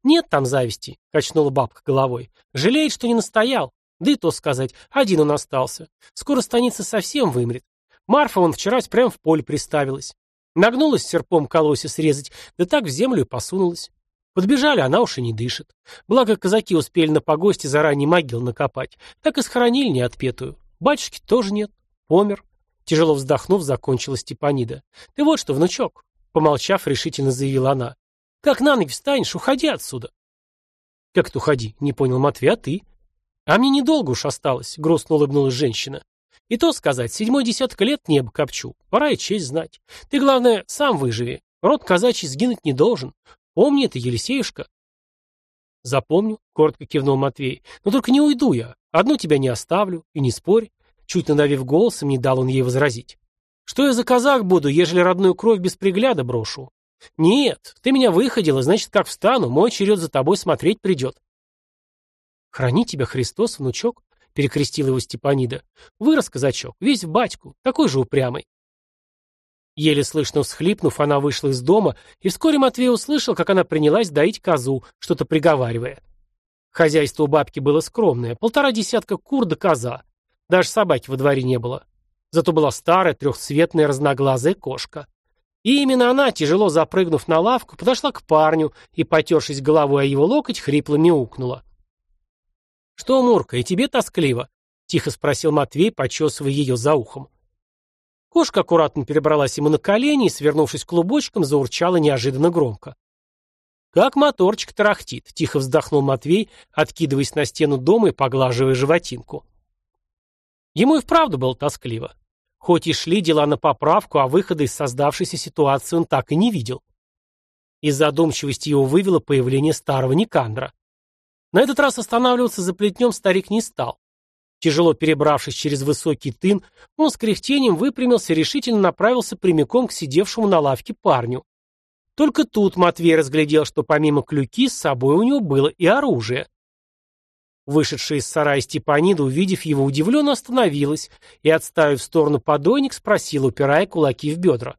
S1: Нет там зависти, качнула бабка головой. Жалеет, что не настоял. Да и то сказать, один он остался. Скоро станица совсем вымрет. Марфа вон вчера прямо в поле приставилась. Нагнулась серпом колосья срезать, да так в землю и посунулась. Подбежали, она уж и не дышит. Благо казаки успели на погосте заранее могил накопать. Так и схоронили неотпетую. Батюшки тоже нет. Помер. Тяжело вздохнув, закончила Степанида. Ты вот что, внучок. Помолчав, решительно заявила она. Как на ноги встанешь, уходи отсюда. Как это уходи? Не понял Матвей, а ты? А мне недолго уж осталось, грустно улыбнулась женщина. И то сказать, седьмой десяток лет небо копчу. Пора и честь знать. Ты, главное, сам выживи. Род казачий сгинуть не должен. Помни это, Елисеюшка. Запомню, коротко кивнул Матвей. Но только не уйду я. Одну тебя не оставлю. И не спорь. Чуть надавив голосом, не дал он ей возразить. Что я за казах буду, ежели родную кровь без пригляда брошу? Нет, ты меня выходила, значит, как встану, мой черед за тобой смотреть придет. Храни тебя Христос, внучок, перекрестил его Степанида. Вырос казачок, весь в батьку, такой же упрямый. Еле слышно всхлипнув, она вышла из дома, и вскоре Матвей услышал, как она принялась доить козу, что-то приговаривая. Хозяйство у бабки было скромное, полтора десятка кур да коза. Даже собаки во дворе не было. Зато была старая, трехцветная, разноглазая кошка. И именно она, тяжело запрыгнув на лавку, подошла к парню и, потершись головой о его локоть, хрипло мяукнула. «Что, Мурка, и тебе тоскливо?» — тихо спросил Матвей, почесывая ее за ухом. Кошка аккуратно перебралась ему на колени и, свернувшись клубочком, заурчала неожиданно громко. «Как моторчик тарахтит», — тихо вздохнул Матвей, откидываясь на стену дома и поглаживая животинку. Ему и вправду было тоскливо. Хоть и шли дела на поправку, а выхода из создавшейся ситуации он так и не видел. Из задумчивости его вывело появление старого Никандра. На этот раз останавливаться за плетнем старик не стал. Тяжело перебравшись через высокий тын, он с кряхтением выпрямился и решительно направился прямиком к сидевшему на лавке парню. Только тут Матвей разглядел, что помимо клюки с собой у него было и оружие. Вышедшая из сарая Степанида, увидев его, удивленно остановилась и, отставив в сторону подойник, спросила, упирая кулаки в бедра.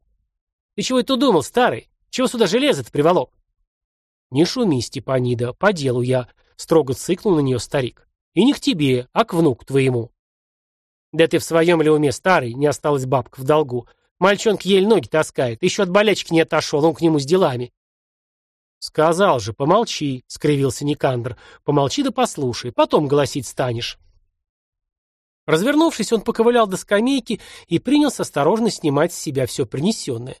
S1: «Ты чего это думал, старый? Чего сюда железо-то приволок?» «Не шуми, Степанида, по делу я», Строго цыкнул на нее старик. И не к тебе, а к внуку твоему. Да ты в своем ли уме, старый, не осталась бабка в долгу. Мальчонка еле ноги таскает, еще от болячки не отошел, он к нему с делами. Сказал же, помолчи, скривился Никандр. Помолчи да послушай, потом голосить станешь. Развернувшись, он поковылял до скамейки и принялся осторожно снимать с себя все принесенное.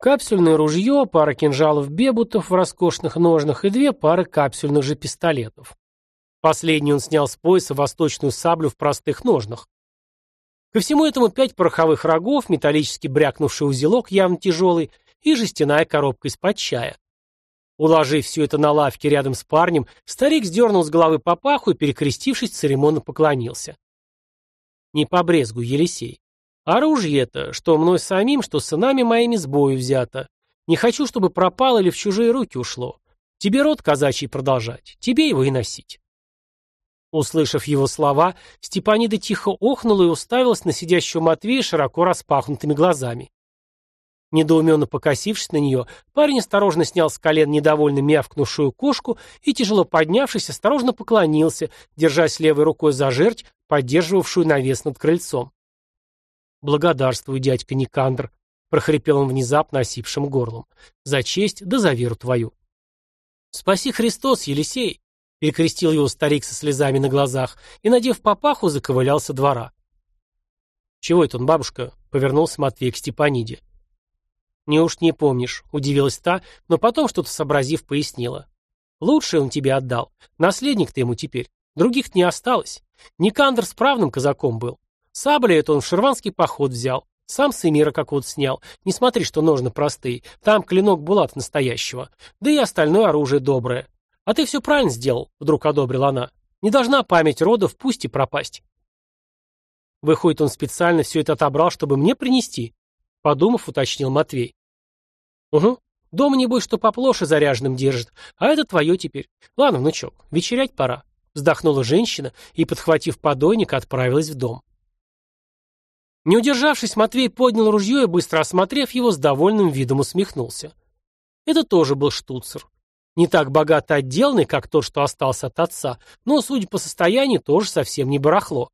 S1: Капсюльное ружье, пара кинжалов-бебутов в роскошных ножнах и две пары капсюльных же пистолетов. Последний он снял с пояса восточную саблю в простых ножнах. Ко всему этому пять пороховых рогов, металлически брякнувший узелок, явно тяжелый, и жестяная коробка из-под чая. Уложив все это на лавке рядом с парнем, старик сдернул с головы папаху и, перекрестившись, церемонно поклонился. «Не побрезгуй, Елисей. Оружие-то, что мной самим, что сынами моими с бою взято. Не хочу, чтобы пропало или в чужие руки ушло. Тебе род казачий продолжать, тебе его и носить». Услышав его слова, Степанида тихо охнула и уставилась на сидящего Матвея широко распахнутыми глазами. Недоуменно покосившись на нее, парень осторожно снял с колен недовольно мявкнувшую кошку и, тяжело поднявшись, осторожно поклонился, держась левой рукой за жерть, поддерживавшую навес над крыльцом. «Благодарствуй, дядька Никандр», — прохрипел он внезапно осипшим горлом, — «за честь да за веру твою». «Спаси Христос, Елисей!» — перекрестил его старик со слезами на глазах и, надев папаху, заковылялся двора. «Чего это он, бабушка?» — повернулся Матвей к Степаниде. «Неуж не помнишь», — удивилась та, но потом, что-то сообразив, пояснила. «Лучшее он тебе отдал. Наследник ты ему теперь. Других не осталось. Никандр справным казаком был. Сабля это он в шерванский поход взял. Сам с Эмира какого-то снял. Не смотри, что ножны простые. Там клинок Булат настоящего. Да и остальное оружие доброе. А ты все правильно сделал, вдруг одобрила она. Не должна память родов пусть и пропасть. Выходит, он специально все это отобрал, чтобы мне принести. Подумав, уточнил Матвей. Угу. Дома, небось, что поплоше заряженным держит. А это твое теперь. Ладно, внучок, вечерять пора. Вздохнула женщина и, подхватив подойник, отправилась в дом. Не удержавшись, Матвей поднял ружье и, быстро осмотрев его, с довольным видом усмехнулся. Это тоже был штуцер. Не так богато отделанный, как тот, что остался от отца, но, судя по состоянию, тоже совсем не барахло.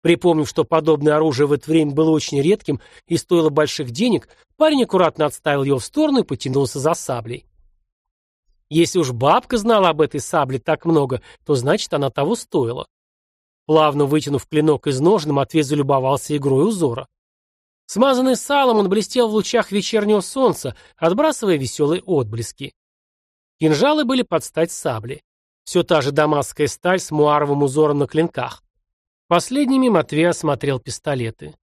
S1: Припомнив, что подобное оружие в это время было очень редким и стоило больших денег, парень аккуратно отставил его в сторону и потянулся за саблей. Если уж бабка знала об этой сабле так много, то значит она того стоила. Плавно вытянув клинок из ножен, Матвей залюбовался игрой узора. Смазанный салом, он блестел в лучах вечернего солнца, отбрасывая веселые отблески. Кинжалы были под стать сабли. Все та же дамасская сталь с муаровым узором на клинках. Последними Матвей осмотрел пистолеты.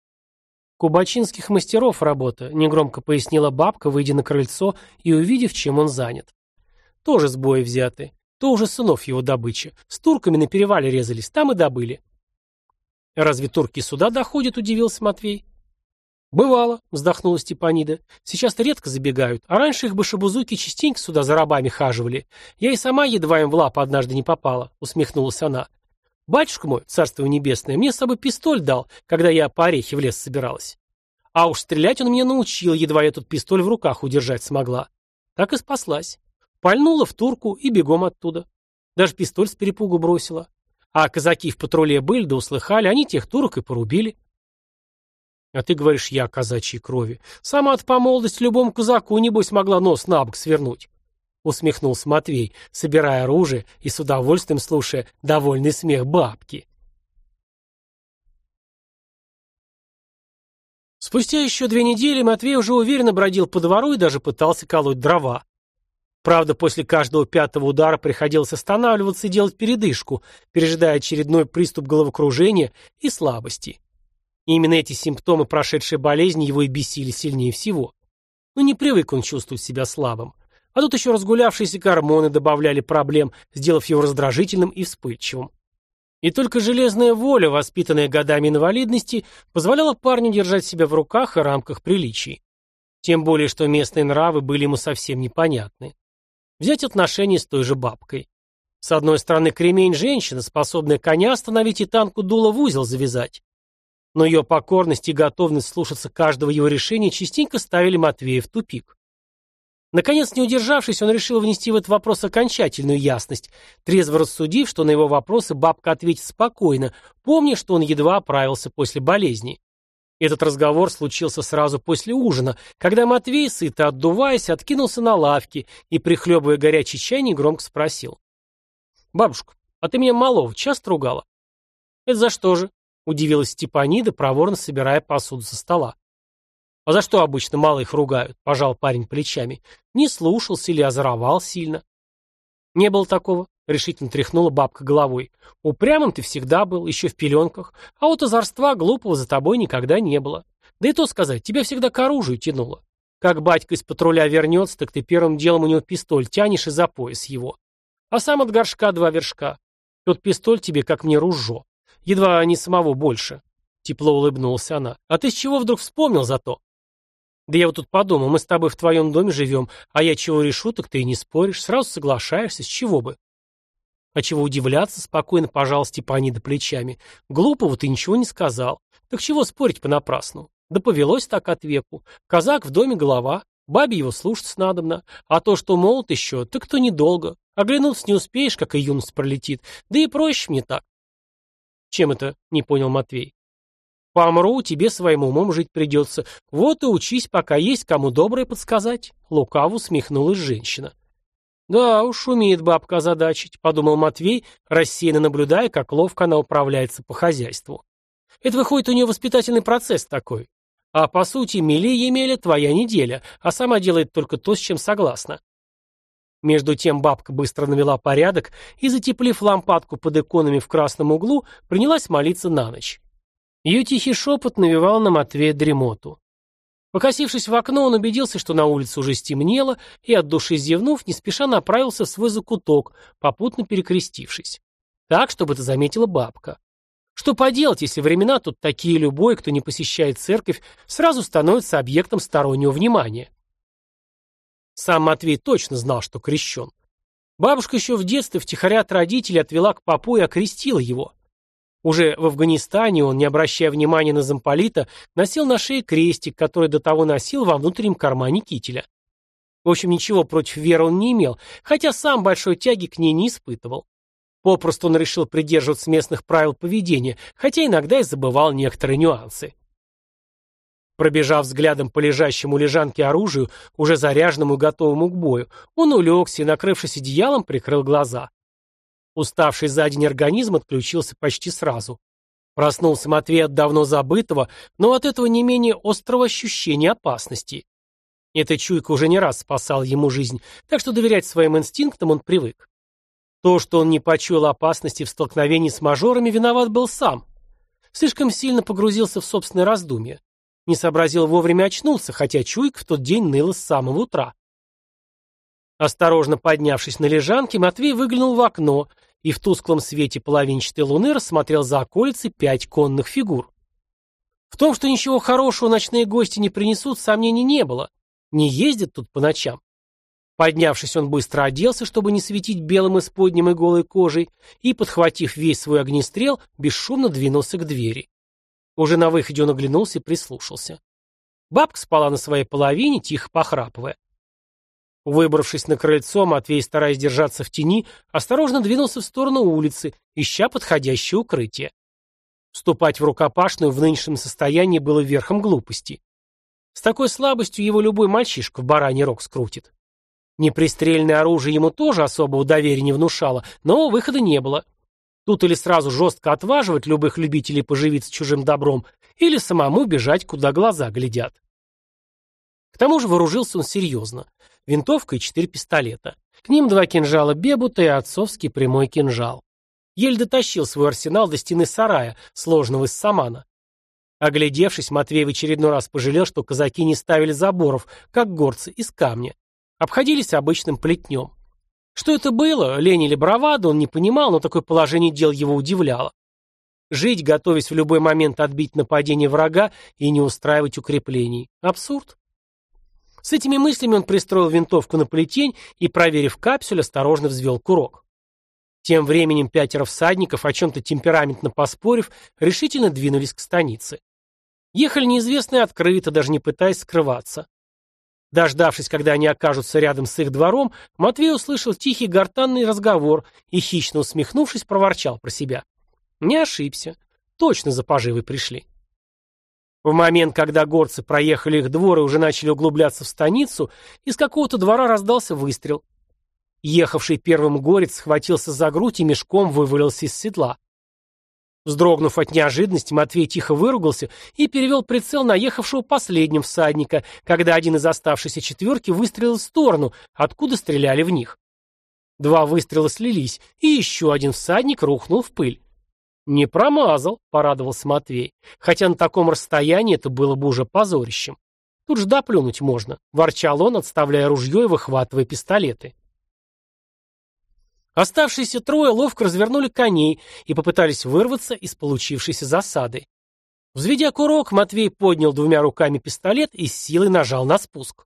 S1: «Кубачинских мастеров работа», — негромко пояснила бабка, выйдя на крыльцо и увидев, чем он занят. «Тоже с боя взяты. То уже сынов его добыча. С турками на перевале резались, там и добыли». «Разве турки сюда доходят?» — удивился Матвей. «Бывало», — вздохнула Степанида. «Сейчас-то редко забегают, а раньше их башебузуки частенько сюда за рабами хаживали. Я и сама едва им в лапу однажды не попала», — усмехнулась она. Батюшка мой, царство небесное, мне с собой пистоль дал, когда я по орехи в лес собиралась. А уж стрелять он меня научил, едва я тут пистоль в руках удержать смогла. Так и спаслась. Пальнула в турку и бегом оттуда. Даже пистоль с перепугу бросила. А казаки в патруле были, да услыхали, они тех турок и порубили. А ты говоришь, я казачьей крови. Сама от по молодости любому казаку, небось, могла нос на бок свернуть. — усмехнулся Матвей, собирая оружие и с удовольствием слушая довольный смех бабки. Спустя еще две недели Матвей уже уверенно бродил по двору и даже пытался колоть дрова. Правда, после каждого пятого удара приходилось останавливаться и делать передышку, пережидая очередной приступ головокружения и слабости. Именно эти симптомы прошедшей болезни его и бесили сильнее всего. Но не привык он чувствовать себя слабым. А тут еще разгулявшиеся гормоны добавляли проблем, сделав его раздражительным и вспыльчивым. И только железная воля, воспитанная годами инвалидности, позволяла парню держать себя в руках и рамках приличий. Тем более, что местные нравы были ему совсем непонятны. Взять отношения с той же бабкой. С одной стороны, кремень женщина, способная коня остановить и танку дуло в узел завязать. Но ее покорность и готовность слушаться каждого его решения частенько ставили Матвея в тупик. Наконец, не удержавшись, он решил внести в этот вопрос окончательную ясность, трезво рассудив, что на его вопросы бабка ответит спокойно, помня, что он едва оправился после болезни. Этот разговор случился сразу после ужина, когда Матвей, сыто отдуваясь, откинулся на лавке и, прихлебывая горячий чай, негромко спросил. «Бабушка, а ты меня малого часто ругала?» «Это за что же?» — удивилась Степанида, проворно собирая посуду со стола. «А за что обычно малых ругают?» — пожал парень плечами. «Не слушался или озоровал сильно?» «Не было такого», — решительно тряхнула бабка головой. «Упрямым ты всегда был, еще в пеленках, а вот озорства глупого за тобой никогда не было. Да и то сказать, тебя всегда к оружию тянуло. Как батька из патруля вернется, так ты первым делом у него пистоль тянешь и за пояс его. А сам от горшка два вершка. Тот пистоль тебе, как мне, ружжо. Едва не самого больше. Тепло улыбнулась она. А ты с чего вдруг вспомнил за то? Да я вот тут подумал, мы с тобой в твоем доме живем, а я чего решу, так ты и не споришь, сразу соглашаешься, с чего бы? А чего удивляться, спокойно пожал Степанида плечами. Глупого ты ничего не сказал. Так чего спорить понапрасну? Да повелось так от веку. Казак в доме голова, бабе его слушаться надобно. А то, что молод еще, так то недолго. Оглянуться не успеешь, как и юность пролетит. Да и проще мне так. Чем это? Не понял Матвей. Помру, тебе своим умом жить придется. Вот и учись, пока есть кому доброе подсказать. Лукаво усмехнулась женщина. Да уж, умеет бабка озадачить, подумал Матвей, рассеянно наблюдая, как ловко она управляется по хозяйству. Это выходит у нее воспитательный процесс такой. А по сути, мели Емеля твоя неделя, а сама делает только то, с чем согласна. Между тем бабка быстро навела порядок и, затеплив лампадку под иконами в красном углу, принялась молиться на ночь. Ее тихий шепот навевал на Матвея дремоту. Покосившись в окно, он убедился, что на улице уже стемнело, и от души зевнув, не спеша направился в свой закуток, попутно перекрестившись. Так, чтобы это заметила бабка. Что поделать, если времена тут такие любой, кто не посещает церковь, сразу становится объектом стороннего внимания. Сам Матвей точно знал, что крещен. Бабушка еще в детстве втихаря от родителей отвела к попу и окрестила его. Уже в Афганистане он, не обращая внимания на замполита, носил на шее крестик, который до того носил во внутреннем кармане кителя. В общем, ничего против веры он не имел, хотя сам большой тяги к ней не испытывал. Попросту он решил придерживаться местных правил поведения, хотя иногда и забывал некоторые нюансы. Пробежав взглядом по лежащему лежанке оружию, уже заряженному и готовому к бою, он улегся и, накрывшись одеялом, прикрыл глаза. Уставший за день организм отключился почти сразу. Проснулся Матвей от давно забытого, но от этого не менее острого ощущения опасности. Эта чуйка уже не раз спасала ему жизнь, так что доверять своим инстинктам он привык. То, что он не почуял опасности в столкновении с мажорами, виноват был сам. Слишком сильно погрузился в собственное раздумье. Не сообразил вовремя очнулся, хотя чуйка в тот день ныла с самого утра. Осторожно поднявшись на лежанке, Матвей выглянул в окно и в тусклом свете половинчатой луны рассмотрел за околицей пять конных фигур. В том, что ничего хорошего ночные гости не принесут, сомнений не было. Не ездят тут по ночам. Поднявшись, он быстро оделся, чтобы не светить белым исподним и голой кожей, и, подхватив весь свой огнестрел, бесшумно двинулся к двери. Уже на выходе он оглянулся и прислушался. Бабка спала на своей половине, тихо похрапывая. Выбравшись на крыльцо, Матвей, стараясь держаться в тени, осторожно двинулся в сторону улицы, ища подходящее укрытие. Вступать в рукопашную в нынешнем состоянии было верхом глупости. С такой слабостью его любой мальчишка в бараний рог скрутит. Непристрельное оружие ему тоже особого доверия не внушало, но выхода не было. Тут или сразу жестко отваживать любых любителей поживиться чужим добром, или самому бежать, куда глаза глядят. К тому же вооружился он серьезно винтовка и четыре пистолета. К ним два кинжала Бебута и отцовский прямой кинжал. Еле дотащил свой арсенал до стены сарая, сложного из самана. Оглядевшись, Матвей в очередной раз пожалел, что казаки не ставили заборов, как горцы, из камня. Обходились обычным плетнем. Что это было, лень или бравада, он не понимал, но такое положение дел его удивляло. Жить, готовясь в любой момент отбить нападение врага и не устраивать укреплений. Абсурд. С этими мыслями он пристроил винтовку на плетень и, проверив капсюль, осторожно взвел курок. Тем временем пятеро всадников, о чем-то темпераментно поспорив, решительно двинулись к станице. Ехали неизвестные открыто, даже не пытаясь скрываться. Дождавшись, когда они окажутся рядом с их двором, Матвей услышал тихий гортанный разговор и, хищно усмехнувшись, проворчал про себя. Не ошибся. Точно за поживой пришли. В момент, когда горцы проехали их двор и уже начали углубляться в станицу, из какого-то двора раздался выстрел. Ехавший первым горец схватился за грудь и мешком вывалился из седла. Вздрогнув от неожиданности, Матвей тихо выругался и перевел прицел на ехавшего последним всадника, когда один из оставшейся четверки выстрелил в сторону, откуда стреляли в них. Два выстрела слились, и еще один всадник рухнул в пыль. «Не промазал», — порадовался Матвей, хотя на таком расстоянии это было бы уже позорищем. Тут ж доплюнуть можно, — ворчал он, отставляя ружье и выхватывая пистолеты. Оставшиеся трое ловко развернули коней и попытались вырваться из получившейся засады. Взведя курок, Матвей поднял двумя руками пистолет и с силой нажал на спуск.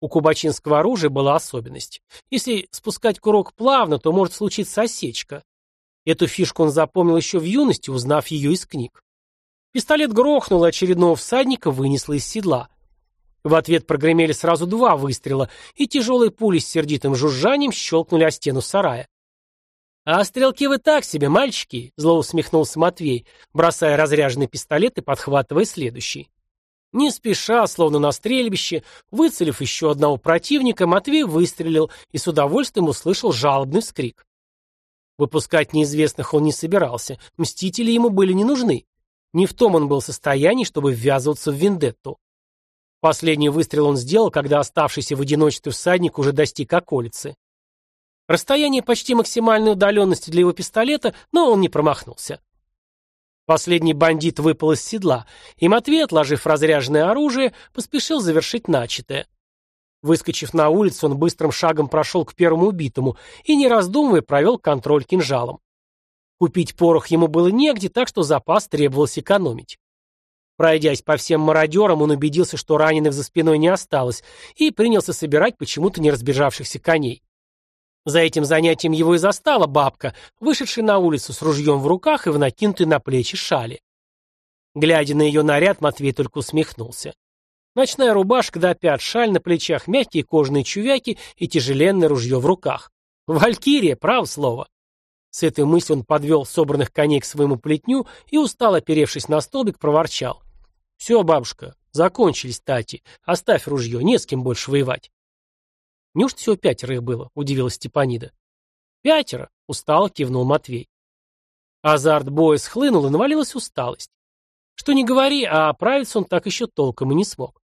S1: У кубачинского оружия была особенность. Если спускать курок плавно, то может случиться осечка. Эту фишку он запомнил еще в юности, узнав ее из книг. Пистолет грохнул, и очередного всадника вынесло из седла. В ответ прогремели сразу два выстрела, и тяжелые пули с сердитым жужжанием щелкнули о стену сарая. «А стрелки вы так себе, мальчики!» — зло усмехнулся Матвей, бросая разряженный пистолет и подхватывая следующий. Не спеша, словно на стрельбище, выцелив еще одного противника, Матвей выстрелил и с удовольствием услышал жалобный вскрик. Выпускать неизвестных он не собирался, мстители ему были не нужны. Не в том он был состоянии, чтобы ввязываться в вендетту. Последний выстрел он сделал, когда оставшийся в одиночестве всадник уже достиг околицы. Расстояние почти максимальной удаленности для его пистолета, но он не промахнулся. Последний бандит выпал из седла, и Матвей, отложив разряженное оружие, поспешил завершить начатое. Выскочив на улицу, он быстрым шагом прошел к первому убитому и, не раздумывая, провел контроль кинжалом. Купить порох ему было негде, так что запас требовалось экономить. Пройдясь по всем мародерам, он убедился, что раненых за спиной не осталось, и принялся собирать почему-то не разбежавшихся коней. За этим занятием его и застала бабка, вышедшая на улицу с ружьем в руках и в накинутой на плечи шали. Глядя на ее наряд, Матвей только усмехнулся. Ночная рубашка до пят, шаль на плечах, мягкие кожаные чувяки и тяжеленное ружье в руках. Валькирия, право слово. С этой мыслью он подвел собранных коней к своему плетню и, устало оперевшись на столбик, проворчал. «Все, бабушка, закончились тати. Оставь ружье, не с кем больше воевать». «Неужто всего пятеро их было?» — удивилась Степанида. «Пятеро», — устало кивнул Матвей. Азарт боя схлынул, и навалилась усталость. Что не говори, а оправиться он так еще толком и не смог.